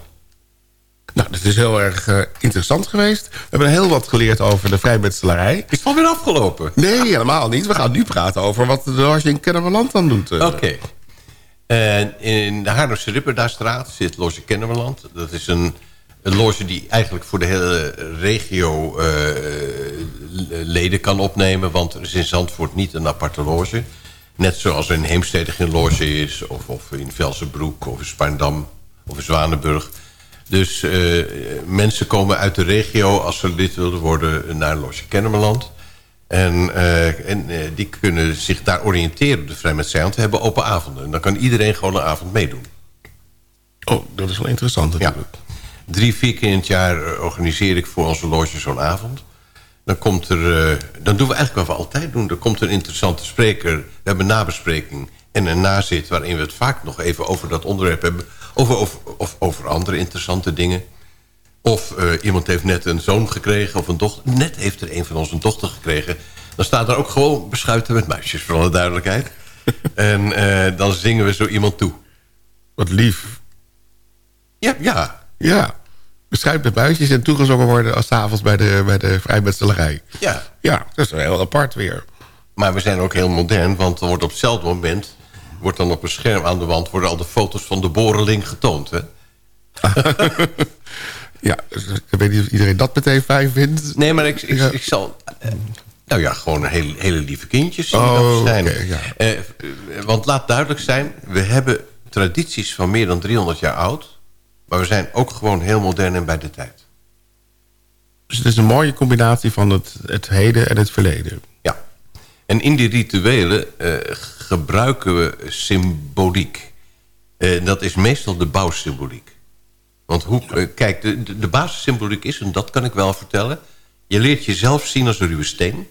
Nou, dat is heel erg eh, interessant geweest. We hebben heel wat geleerd over de vrijmetselarij. Is het alweer afgelopen? Nee, helemaal niet. We gaan nu praten over wat de loge in Kennemerland dan doet. eh. Oké. En in de Haarlemse Ripperdastraat zit Loge Kennemerland. Dat is een, een loge die eigenlijk voor de hele regio eh, leden kan opnemen. Want er is in Zandvoort niet een aparte loge. Net zoals in Heemstede geen loge is. Of, of in Velsenbroek of in Spaarndam of in Zwanenburg. Dus eh, mensen komen uit de regio als ze lid willen worden naar Loge Kennemerland. En, eh, en eh, die kunnen zich daar oriënteren op de vrijmetserij. Want we hebben open avonden. En dan kan iedereen gewoon een avond meedoen. Oh, dat is wel interessant natuurlijk. Drie, vier keer in het jaar organiseer ik voor onze loge zo'n avond. Dan, komt er, eh, dan doen we eigenlijk wat we altijd doen. Er komt een interessante spreker. We hebben een nabespreking en een nazit... waarin we het vaak nog even over dat onderwerp hebben. Over, over, of over andere interessante dingen. Of eh, iemand heeft net een zoon gekregen of een dochter. Net heeft er een van ons een dochter gekregen. Dan staat er ook gewoon beschuiten met muisjes, voor alle duidelijkheid. en eh, dan zingen we zo iemand toe. Wat lief. Ja, ja. Ja. Beschuit met buisjes en toegezongen worden als 's avonds bij de, bij de vrijmetselarij. Ja. Ja, dat is wel heel apart weer. Maar we zijn ook heel modern, want er wordt op hetzelfde moment... wordt dan op een scherm aan de wand... worden al de foto's van de boreling getoond, hè? Ja, dus ik weet niet of iedereen dat meteen fijn vindt. Nee, maar ik, ik, Ja. ik zal... eh, nou ja, gewoon een hele, hele lieve kindjes Oh, dat ja. Eh, eh, want laat duidelijk zijn... we hebben tradities van meer dan 300 jaar oud... maar we zijn ook gewoon heel modern en bij de tijd. Dus het is een mooie combinatie van het, het heden en het verleden. Ja. En in die rituelen eh, gebruiken we symboliek. Eh, dat is meestal de bouwsymboliek. Want hoe, eh, kijk, de, de, de basissymboliek is, en dat kan ik wel vertellen... Je leert jezelf zien als een ruwe steen.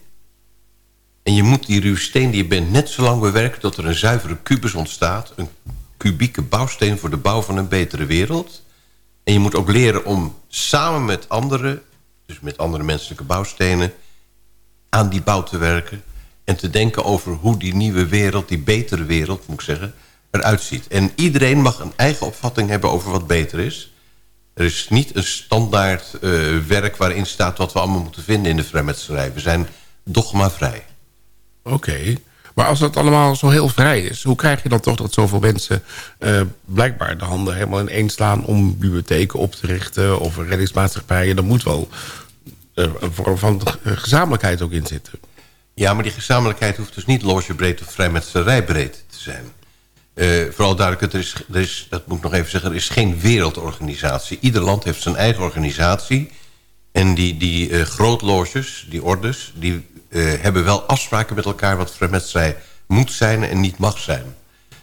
En je moet die ruwe steen die je bent net zo lang bewerken... tot er een zuivere kubus ontstaat. Een kubieke bouwsteen voor de bouw van een betere wereld. En je moet ook leren om samen met anderen... dus met andere menselijke bouwstenen... aan die bouw te werken. En te denken over hoe die nieuwe wereld, die betere wereld moet ik zeggen... eruit ziet. En iedereen mag een eigen opvatting hebben over wat beter is... Er is niet een standaard eh, werk waarin staat wat we allemaal moeten vinden in de vrijmetselarij. We zijn dogmavrij. Oké. Maar als dat allemaal zo heel vrij is... hoe krijg je dan toch dat zoveel mensen eh, blijkbaar de handen helemaal ineen slaan... om bibliotheken op te richten of reddingsmaatschappijen? Er moet wel eh, een vorm van gezamenlijkheid ook in zitten. Ja, maar die gezamenlijkheid hoeft dus niet logebreed of vrijmetselarijbreed te zijn. Eh, vooral duidelijk, is, is, dat moet ik nog even zeggen... er is geen wereldorganisatie. Ieder land heeft zijn eigen organisatie. En die, die eh grootloges, die ordes... die hebben wel afspraken met elkaar... wat vrijmetselarij moet zijn en niet mag zijn.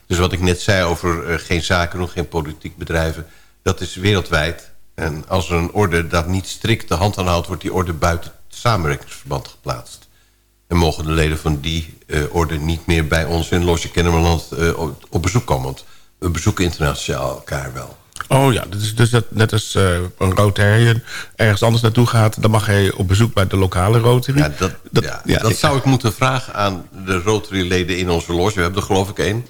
Dus wat ik net zei over eh, geen zaken doen, geen politiek bedrijven... dat is wereldwijd. En als er een orde dat niet strikt de hand aanhoudt... wordt die orde buiten het samenwerkingsverband geplaatst. En mogen de leden van die eh, orde niet meer bij ons in Losje Kennemerland eh, op bezoek komen. Want we bezoeken internationaal elkaar wel. Oh ja, dus, dus dat, net als eh, een Rotarian ergens anders naartoe gaat... dan mag hij op bezoek bij de lokale Rotary. Ja, dat, ja, ja, dat zou ik moeten vragen aan de Rotary-leden in onze loge. We hebben er geloof ik één.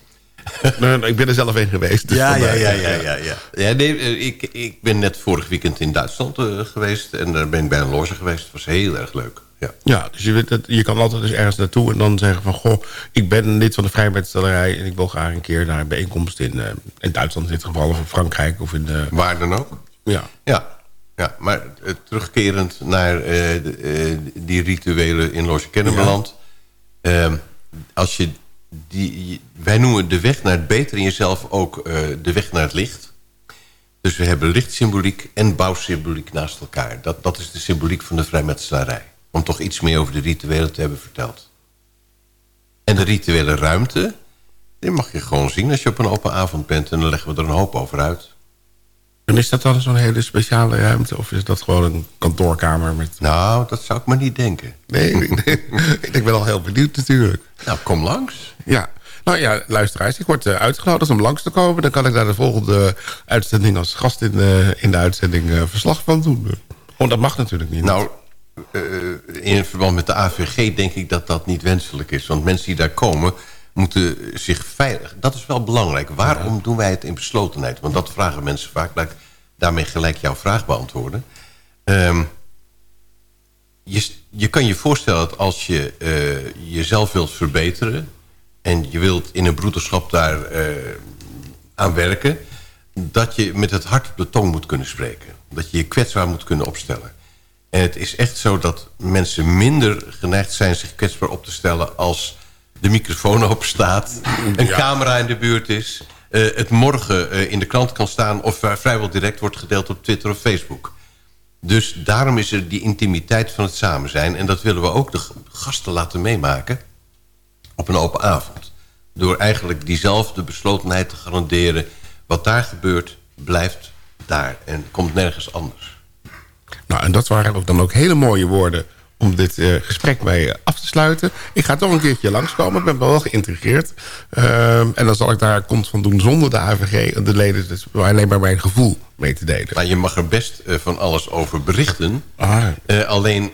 Ik ben er zelf een geweest. dus ja, ja, ja, ja, ja, ja. ja nee, eh, ik, ik ben net vorig weekend in Duitsland eh, geweest. En daar ben ik bij een loge geweest. Het was heel erg leuk. Ja. Ja, dus je, weet dat, je kan altijd dus ergens naartoe en dan zeggen van... goh, ik ben lid van de vrijmetselarij... en ik wil graag een keer naar een bijeenkomst in, eh, in Duitsland in dit geval... of in Frankrijk of in... de Waar dan ook. ja. Ja, ja maar terugkerend naar eh, de, die rituelen in Loge Kennemerland. Ehm, als je die, wij noemen de weg naar het beter in jezelf ook eh, de weg naar het licht. Dus we hebben lichtsymboliek en bouwsymboliek naast elkaar. Dat, dat is de symboliek van de vrijmetselarij. Om toch iets meer over de rituelen te hebben verteld. En de rituele ruimte, die mag je gewoon zien als je op een open avond bent. En dan leggen we er een hoop over uit. En is dat dan zo'n hele speciale ruimte? Of is dat gewoon een kantoorkamer met... Nou, dat zou ik maar niet denken. Nee, ik ben al heel benieuwd natuurlijk. Nou, kom langs. Ja. Nou ja, luisteraars, ik word eh, uitgenodigd om langs te komen. Dan kan ik daar de volgende uitzending als gast in de, in de uitzending eh, verslag van doen. Oh, dat mag natuurlijk niet. Nou, eh, in verband met de AVG denk ik dat dat niet wenselijk is. Want mensen die daar komen moeten zich veilig... Dat is wel belangrijk. Waarom doen wij het in beslotenheid? Want dat vragen mensen vaak. Laat ik daarmee gelijk jouw vraag beantwoorden. Ehm, je, je kan je voorstellen dat als je eh, jezelf wilt verbeteren... en je wilt in een broederschap daar eh, aan werken... dat je met het hart op de tong moet kunnen spreken. Dat je je kwetsbaar moet kunnen opstellen. En het is echt zo dat mensen minder geneigd zijn... zich kwetsbaar op te stellen als de microfoon open staat... een Ja. camera in de buurt is... eh, het morgen eh, in de krant kan staan... of vrijwel direct wordt gedeeld op Twitter of Facebook. Dus daarom is er die intimiteit van het samen zijn. En dat willen we ook de gasten laten meemaken op een open avond. Door eigenlijk diezelfde beslotenheid te garanderen... wat daar gebeurt, blijft daar en komt nergens anders. Nou, en dat waren ook dan ook hele mooie woorden om dit eh, gesprek mee af te sluiten. Ik ga toch een keertje langskomen. Ik ben wel geïntrigeerd. Ehm, en dan zal ik daar kont van doen zonder de AVG. De leden, dus alleen maar mijn gevoel mee te delen. Maar je mag er best eh, van alles over berichten. Ah, Eh, alleen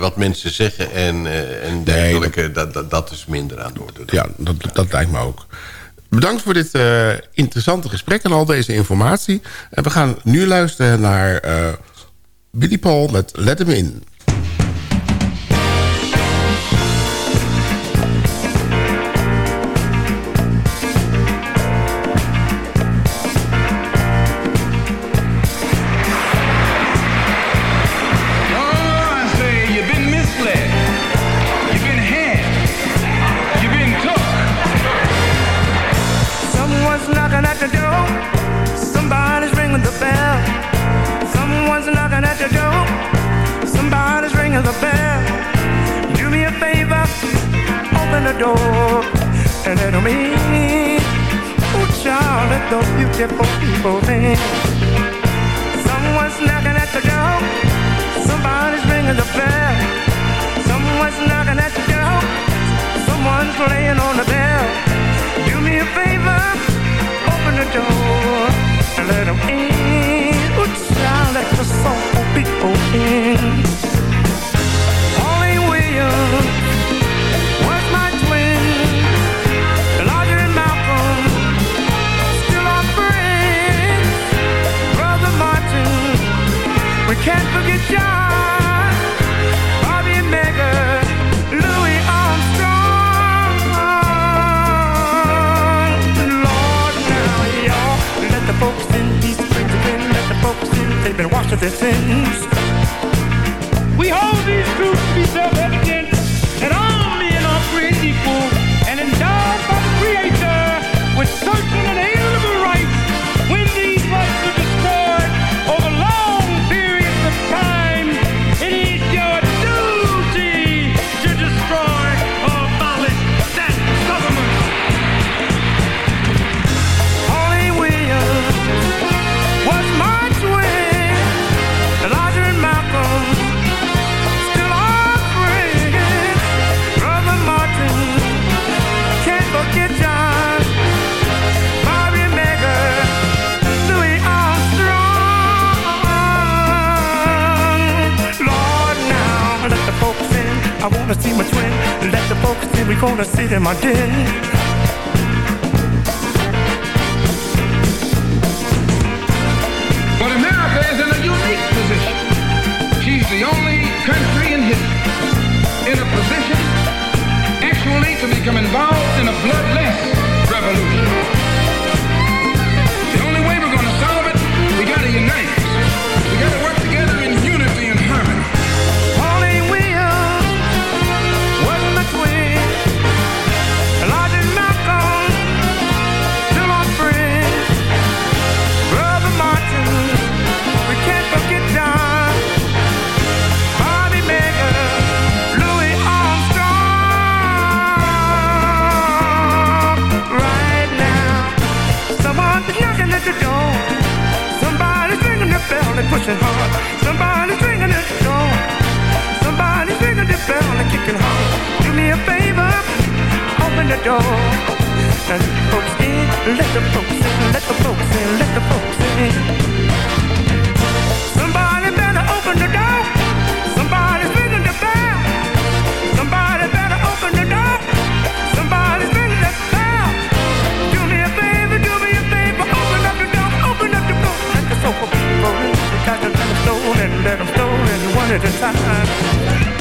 wat mensen zeggen en, en dergelijke, dat, dat, dat is minder aan de orde. ja, dat, dat lijkt me ook. Bedankt voor dit interessante gesprek en al deze informatie. En we gaan nu luisteren naar Billy Paul met Let Him In. Beautiful people in. Can't forget John. Bobby and Megga, Louis Armstrong. Lord, now y'all let the folks in these springs again. Let the folks in, they've been washed of their sins. We hold these truths to be I wanna see my twin. Let the folks in. We gonna sit in my den. But America is in a unique position. She's the only country in history in a position actually to become involved in a bloodless revolution. Pushing hard. Somebody's ringing the door. Somebody's ringing the bell and kicking hard. Do me a favor, open the door. Let the folks in, let the folks in, let the folks in, let the folks in. Let them stolen one at a time.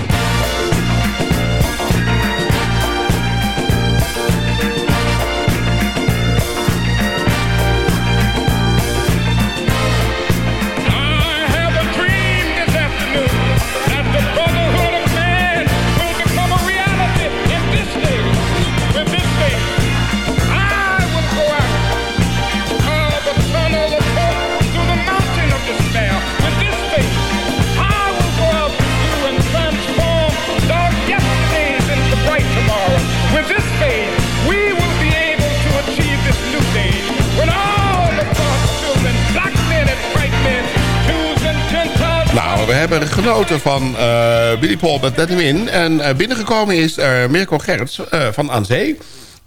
We hebben genoten van eh, Billy Paul met Let Him In. En eh, binnengekomen is eh, Mirko Gerrits eh, van Aan Zee.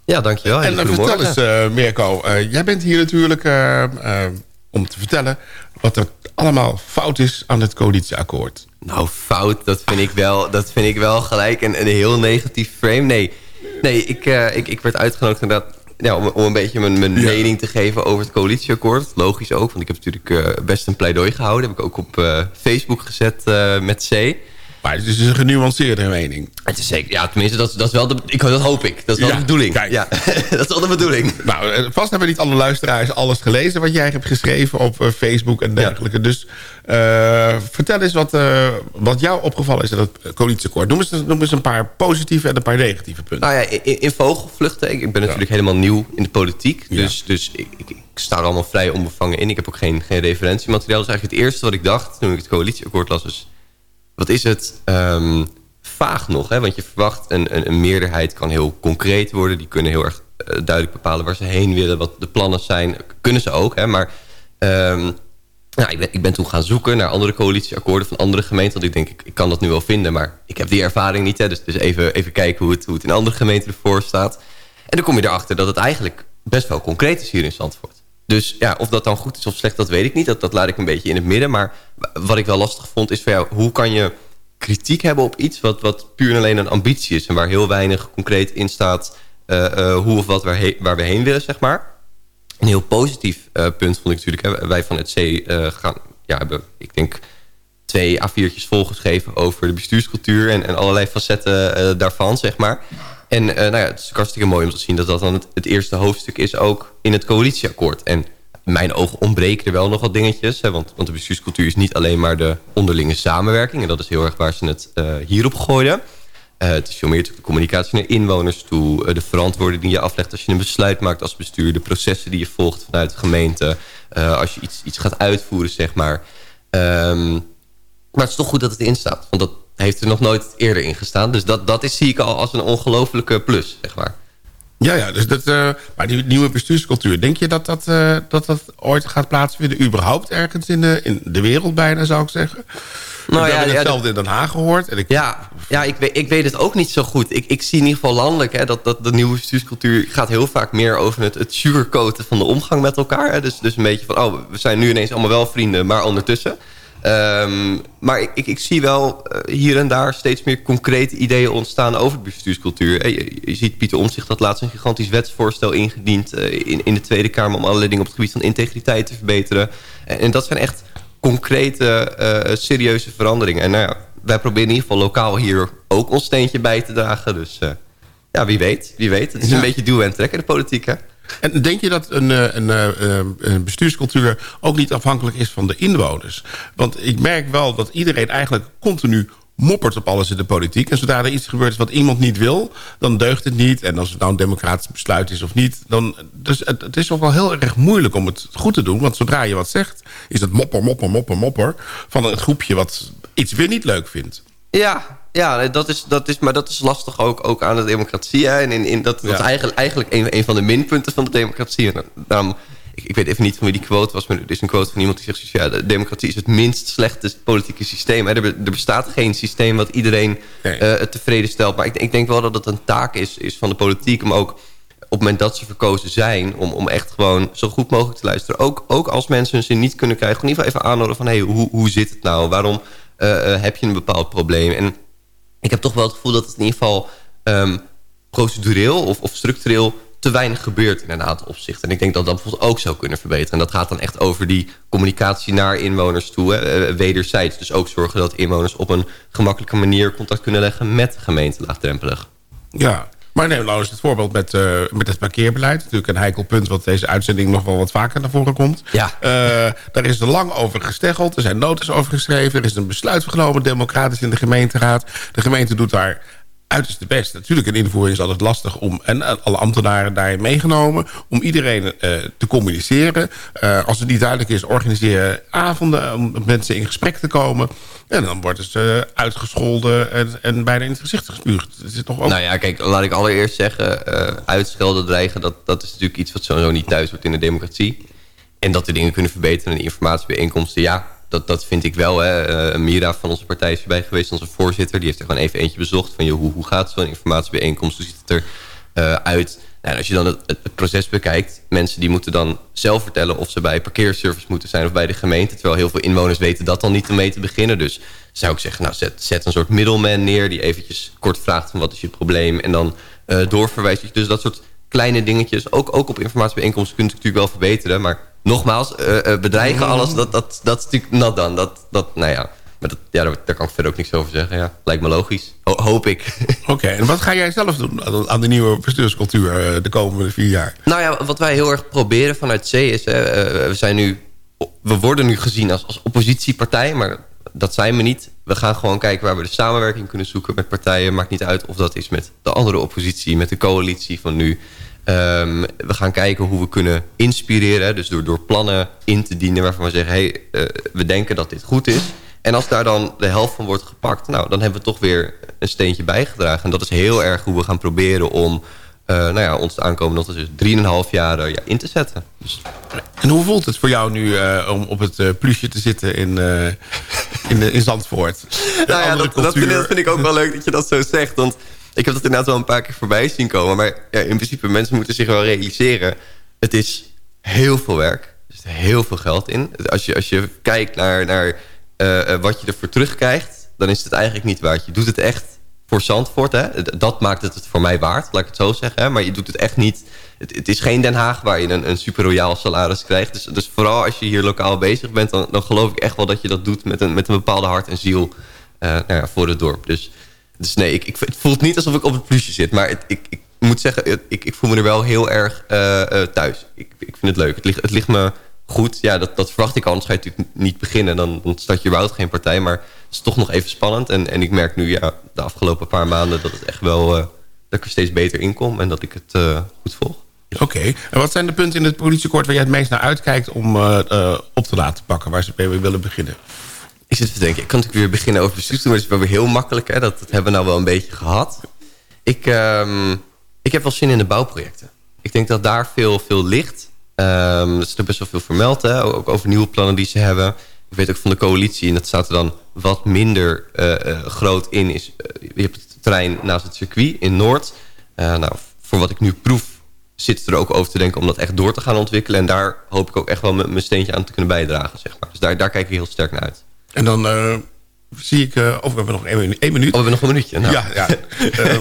Ja, dankjewel. En vertel eens, Mirko. jij bent hier natuurlijk om te vertellen... wat er allemaal fout is aan het coalitieakkoord. Nou, fout, dat vind ik wel, dat vind ik wel gelijk een, een heel negatief frame. Nee, nee ik, ik, ik werd uitgenodigd inderdaad, ja, om, om een beetje mijn, mijn mening te geven over het coalitieakkoord. Logisch ook, want ik heb natuurlijk eh, best een pleidooi gehouden. Heb ik ook op eh, Facebook gezet eh, met C. Maar het is een genuanceerde mening. Het is zeker, ja, tenminste, dat, dat is wel de, ik, dat hoop ik. Dat is wel Ja, de bedoeling. kijk. Ja, dat is wel de bedoeling. Nou, eh, vast hebben niet alle luisteraars alles gelezen... wat jij hebt geschreven op eh, Facebook en dergelijke. Dus eh, vertel eens wat, eh, wat jou opgevallen is in het coalitieakkoord. Noem eens, noem eens een paar positieve en een paar negatieve punten. Nou ja, in, in vogelvluchten. Ik, ik ben natuurlijk helemaal nieuw in de politiek. Dus, dus ik, ik, ik sta er allemaal vrij onbevangen in. Ik heb ook geen, geen referentiemateriaal. Dus eigenlijk het eerste wat ik dacht toen ik het coalitieakkoord las... is, wat is het ehm, vaag nog? Hè? Want je verwacht een, een, een meerderheid kan heel concreet worden. Die kunnen heel erg eh, duidelijk bepalen waar ze heen willen. Wat de plannen zijn. Kunnen ze ook, hè? maar... Nou, ik, ben, ik ben toen gaan zoeken naar andere coalitieakkoorden van andere gemeenten. Want ik denk, ik, ik kan dat nu wel vinden, maar ik heb die ervaring niet. Hè, dus dus even, even kijken hoe het, hoe het in andere gemeenten ervoor staat. En dan kom je erachter dat het eigenlijk best wel concreet is hier in Zandvoort. Dus ja, of dat dan goed is of slecht, dat weet ik niet. Dat, dat laat ik een beetje in het midden. Maar wat ik wel lastig vond is van ja, hoe kan je kritiek hebben op iets... wat, wat puur en alleen een ambitie is... en waar heel weinig concreet in staat... eh, eh, hoe of wat waar, waar we heen willen, zeg maar. Een heel positief eh, punt vond ik natuurlijk. Hè. Wij van het C gaan, ja, hebben, ik denk, twee A4'tjes volgeschreven over de bestuurscultuur en, en allerlei facetten daarvan, zeg maar. En eh, nou ja, het is hartstikke mooi om te zien dat dat dan het, eerste hoofdstuk is ook in het coalitieakkoord. En in mijn ogen ontbreken er wel nog wat dingetjes. Hè, want, want de bestuurscultuur is niet alleen maar de onderlinge samenwerking. En dat is heel erg waar ze het eh, hierop gooien. Eh, het is veel meer de communicatie naar inwoners toe. de verantwoording die je aflegt als je een besluit maakt als bestuur. De processen die je volgt vanuit de gemeente. als je iets, iets gaat uitvoeren, zeg maar. Ehm, maar het is toch goed dat het erin staat. Want dat heeft er nog nooit eerder in gestaan. Dus dat, dat is, zie ik al als een ongelofelijke plus, zeg maar. Ja, ja dus dat, eh, maar die nieuwe bestuurscultuur... denk je dat dat, eh, dat dat ooit gaat plaatsvinden? Überhaupt ergens in de, in de wereld bijna, zou ik zeggen? Nou, ja, hebben ja, hetzelfde in Den Haag gehoord. En ik, Ja, ja ik, weet, ik weet het ook niet zo goed. Ik, ik zie in ieder geval landelijk hè, dat, dat de nieuwe bestuurscultuur gaat heel vaak meer over het, het sugarcoaten van de omgang met elkaar. Hè. Dus, dus een beetje van, oh, we zijn nu ineens allemaal wel vrienden, maar ondertussen. Ehm, maar ik, ik, ik zie wel eh, hier en daar steeds meer concrete ideeën ontstaan over bestuurscultuur. Eh, Je, je ziet Pieter Omtzigt had laatst een gigantisch wetsvoorstel ingediend eh, in, in de Tweede Kamer om allerlei dingen op het gebied van integriteit te verbeteren. En, en dat zijn echt concrete, serieuze veranderingen. En nou ja, wij proberen in ieder geval lokaal hier ook ons steentje bij te dragen. Dus ja, wie weet, wie weet. Het is Ja. een beetje duwen en trekken, de politiek, hè? En denk je dat een, eh, eh, eh, een bestuurscultuur ook niet afhankelijk is van de inwoners? Want ik merk wel dat iedereen eigenlijk continu moppert op alles in de politiek. En zodra er iets gebeurt wat iemand niet wil, dan deugt het niet. En als het nou een democratisch besluit is of niet... dan dus het, het is ook wel heel erg moeilijk om het goed te doen. Want zodra je wat zegt, is het mopper, mopper, mopper, mopper... van het groepje wat iets weer niet leuk vindt. Ja, ja dat is, dat is, maar dat is lastig ook, ook aan de democratie. Hè? En in, in dat, is eigenlijk, eigenlijk een, een van de minpunten van de democratie. En daarom, ik, ik weet even niet van wie die quote was... maar er is een quote van iemand die zegt... ja, de democratie is het minst slechte politieke systeem. Hè? Er, er bestaat geen systeem wat iedereen Nee. eh, tevreden stelt. Maar ik, ik denk wel dat het een taak is, is van de politiek... om ook op het moment dat ze verkozen zijn... om, om echt gewoon zo goed mogelijk te luisteren. Ook, ook als mensen hun zin niet kunnen krijgen... in ieder geval even aanhoren van... Hey, hoe, hoe zit het nou? Waarom heb je een bepaald probleem? En ik heb toch wel het gevoel dat het in ieder geval... ehm, procedureel of, of structureel te weinig gebeurt in een aantal opzichten. En ik denk dat dat bijvoorbeeld ook zou kunnen verbeteren. En dat gaat dan echt over die communicatie naar inwoners toe, hè, eh, wederzijds. Dus ook zorgen dat inwoners op een gemakkelijke manier contact kunnen leggen met de gemeente laagdrempelig. Ja, maar neem nou eens het voorbeeld met, eh, met het parkeerbeleid. Natuurlijk een heikel punt wat deze uitzending nog wel wat vaker naar voren komt. Ja. Eh, daar is er lang over gesteggeld. Er zijn notes over geschreven. Er is een besluit genomen, democratisch in de gemeenteraad. De gemeente doet daar uiterst best. Natuurlijk, een invoering is altijd lastig om... en eh, alle ambtenaren daarin meegenomen... om iedereen te communiceren. Als het niet duidelijk is, organiseren avonden... om met mensen in gesprek te komen. En dan worden ze uitgescholden en, en bijna in het gezicht gespuugd. Het is toch ook... Nou ja, kijk, laat ik allereerst zeggen... eh, uitschelden, dreigen, dat, dat is natuurlijk iets wat sowieso niet thuis hoort in de democratie. En dat we dingen kunnen verbeteren in informatiebijeenkomsten, ja... Dat, dat vind ik wel. Hè. Eh, Mira van onze partij is erbij geweest, onze voorzitter. Die heeft er gewoon even eentje bezocht. Van, joh, hoe, hoe gaat zo'n informatiebijeenkomst? Hoe ziet het er eh, uit? Nou, als je dan het, proces bekijkt... mensen die moeten dan zelf vertellen... of ze bij parkeerservice moeten zijn of bij de gemeente. Terwijl heel veel inwoners weten dat dan niet om mee te beginnen. Dus zou ik zeggen, nou, zet, zet een soort middelman neer... die eventjes kort vraagt van wat is je probleem... en dan eh doorverwijst je. Dus dat soort kleine dingetjes... ook, ook op informatiebijeenkomsten kun je natuurlijk wel verbeteren... maar nogmaals, eh, eh, bedreigen, alles, dat, dat, dat is natuurlijk not done. Dat, dat, nou ja, maar dat, ja, daar, daar kan ik verder ook niks over zeggen. Ja, lijkt me logisch. Ho- hoop ik. Oké, en wat ga jij zelf doen aan- aan de nieuwe bestuurscultuur eh, de komende vier jaar? Nou ja, wat wij heel erg proberen vanuit C is... Hè, eh, we, zijn nu, we worden nu gezien als, als oppositiepartij, maar dat zijn we niet. We gaan gewoon kijken waar we de samenwerking kunnen zoeken met partijen. Maakt niet uit of dat is met de andere oppositie, met de coalitie van nu. Ehm, we gaan kijken hoe we kunnen inspireren. Dus door, door plannen in te dienen waarvan we zeggen... hey, eh, we denken dat dit goed is. En als daar dan de helft van wordt gepakt... nou, dan hebben we toch weer een steentje bijgedragen. En dat is heel erg hoe we gaan proberen om eh, nou ja, ons de aankomende nog dus 3,5 jaar eh, ja, in te zetten. Dus, En hoe voelt het voor jou nu eh, om op het plusje te zitten in, in, de- in Zandvoort? Nou ja, dat, dat, vind, dat vind ik ook wel leuk dat je dat zo zegt. Want ik heb dat inderdaad wel een paar keer voorbij zien komen. Maar ja, in principe, mensen moeten zich wel realiseren... het is heel veel werk. Er zit heel veel geld in. Als je, als je kijkt naar, naar eh, eh, wat je ervoor terugkrijgt... dan is het eigenlijk niet waard. Je doet het echt voor Zandvoort. Hè? Dat maakt het het voor mij waard, laat ik het zo zeggen. Hè? Maar je doet het echt niet... Het, het is geen Den Haag waar je een, een super royaal salaris krijgt. Dus, dus vooral als je hier lokaal bezig bent... dan, dan geloof ik echt wel dat je dat doet met een, met bepaalde hart en ziel... eh, nou ja, voor het dorp. Dus, dus nee, ik, ik, het voelt niet alsof ik op het plusje zit. Maar ik, ik moet zeggen, ik, ik voel me er wel heel erg thuis. Ik, ik vind het leuk. Het ligt, het ligt me goed. Ja, dat, dat verwacht ik al. Anders ga je natuurlijk niet beginnen. Dan, dan start je überhaupt geen partij. Maar het is toch nog even spannend. En, en ik merk nu ja, de afgelopen paar maanden... dat het echt wel... eh, dat ik er steeds beter in kom. En dat ik het eh, goed volg. Oké. En wat zijn de punten in het politiekort waar jij het meest naar uitkijkt om eh, op te laten pakken? Waar ze mee willen beginnen? Ik zit te denken, ik kan natuurlijk weer beginnen over bestuursdoen... maar dat is wel weer heel makkelijk. Hè? Dat, dat hebben we nou wel een beetje gehad. Ik, ehm, ik heb wel zin in de bouwprojecten. Ik denk dat daar veel, veel ligt. Ehm er is er best wel veel vermeld, hè? ook over nieuwe plannen die ze hebben. Ik weet ook van de coalitie, en dat staat er dan wat minder eh, eh, groot in... is eh, je hebt het terrein naast het circuit in Noord. Nou, voor wat ik nu proef zit er ook over te denken om dat echt door te gaan ontwikkelen. En daar hoop ik ook echt wel mijn mijn steentje aan te kunnen bijdragen. Zeg maar. Dus daar, daar kijk ik heel sterk naar uit. En dan zie ik... of we hebben nog één, één minuut. Oh, we hebben nog een minuutje. Nou. Ja, ja.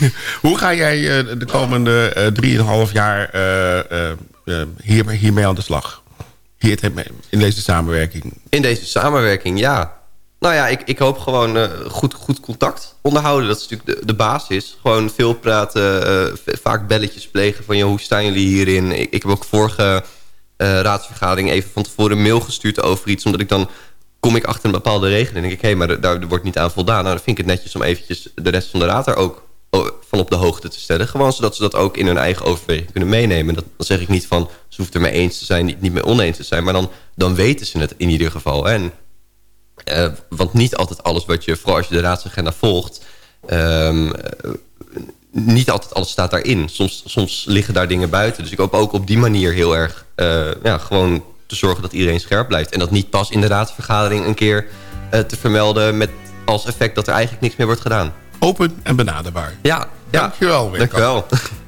Hoe ga jij de komende drieënhalf jaar hier, hiermee aan de slag? Hier, in deze samenwerking? In deze samenwerking, ja. Nou ja, ik, ik hoop gewoon eh, goed, goed contact onderhouden. Dat is natuurlijk de, de basis. Gewoon veel praten, eh, vaak belletjes plegen van... Joh, hoe staan jullie hierin? Ik, ik heb ook vorige eh, raadsvergadering even van tevoren een mail gestuurd over iets... omdat ik dan kom ik achter een bepaalde regel en denk ik... hé, maar daar, wordt niet aan voldaan. Nou, dan vind ik het netjes om eventjes de rest van de raad daar ook van op de hoogte te stellen. Gewoon zodat ze dat ook in hun eigen overweging kunnen meenemen. Dat, dan zeg ik niet van, ze hoeft er mee eens te zijn, niet, mee oneens te zijn. Maar dan, dan weten ze het in ieder geval. En, eh, want niet altijd alles wat je, vooral als je de raadsagenda volgt... ehm, eh, niet altijd alles staat daarin. Soms, soms liggen daar dingen buiten. Dus ik hoop ook op die manier heel erg... eh, ja, gewoon te zorgen dat iedereen scherp blijft. En dat niet pas in de raadsvergadering een keer te vermelden... met als effect dat er eigenlijk niks meer wordt gedaan. Open en benaderbaar. Ja, ja. Dankjewel, Wilco. Dankjewel.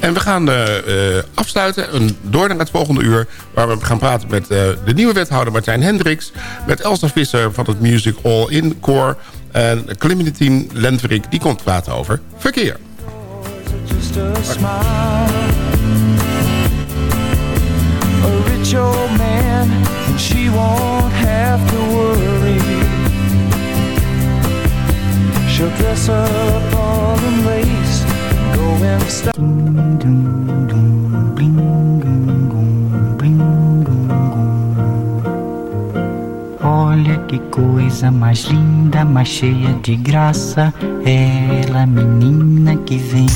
En we gaan eh, eh, afsluiten en door naar het volgende uur... waar we gaan praten met eh, de nieuwe wethouder Martijn Hendricks... met Elsa Visser van het Music All In Core... en Clementine Lentverik, die komt praten over verkeer. just She'll dress up all in lace, go and stop. Olha que coisa mais linda, mais cheia de graça. Ela, menina que vem.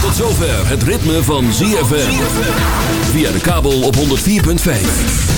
Tot zover het ritme van ZFM. Via de kabel op 104.5.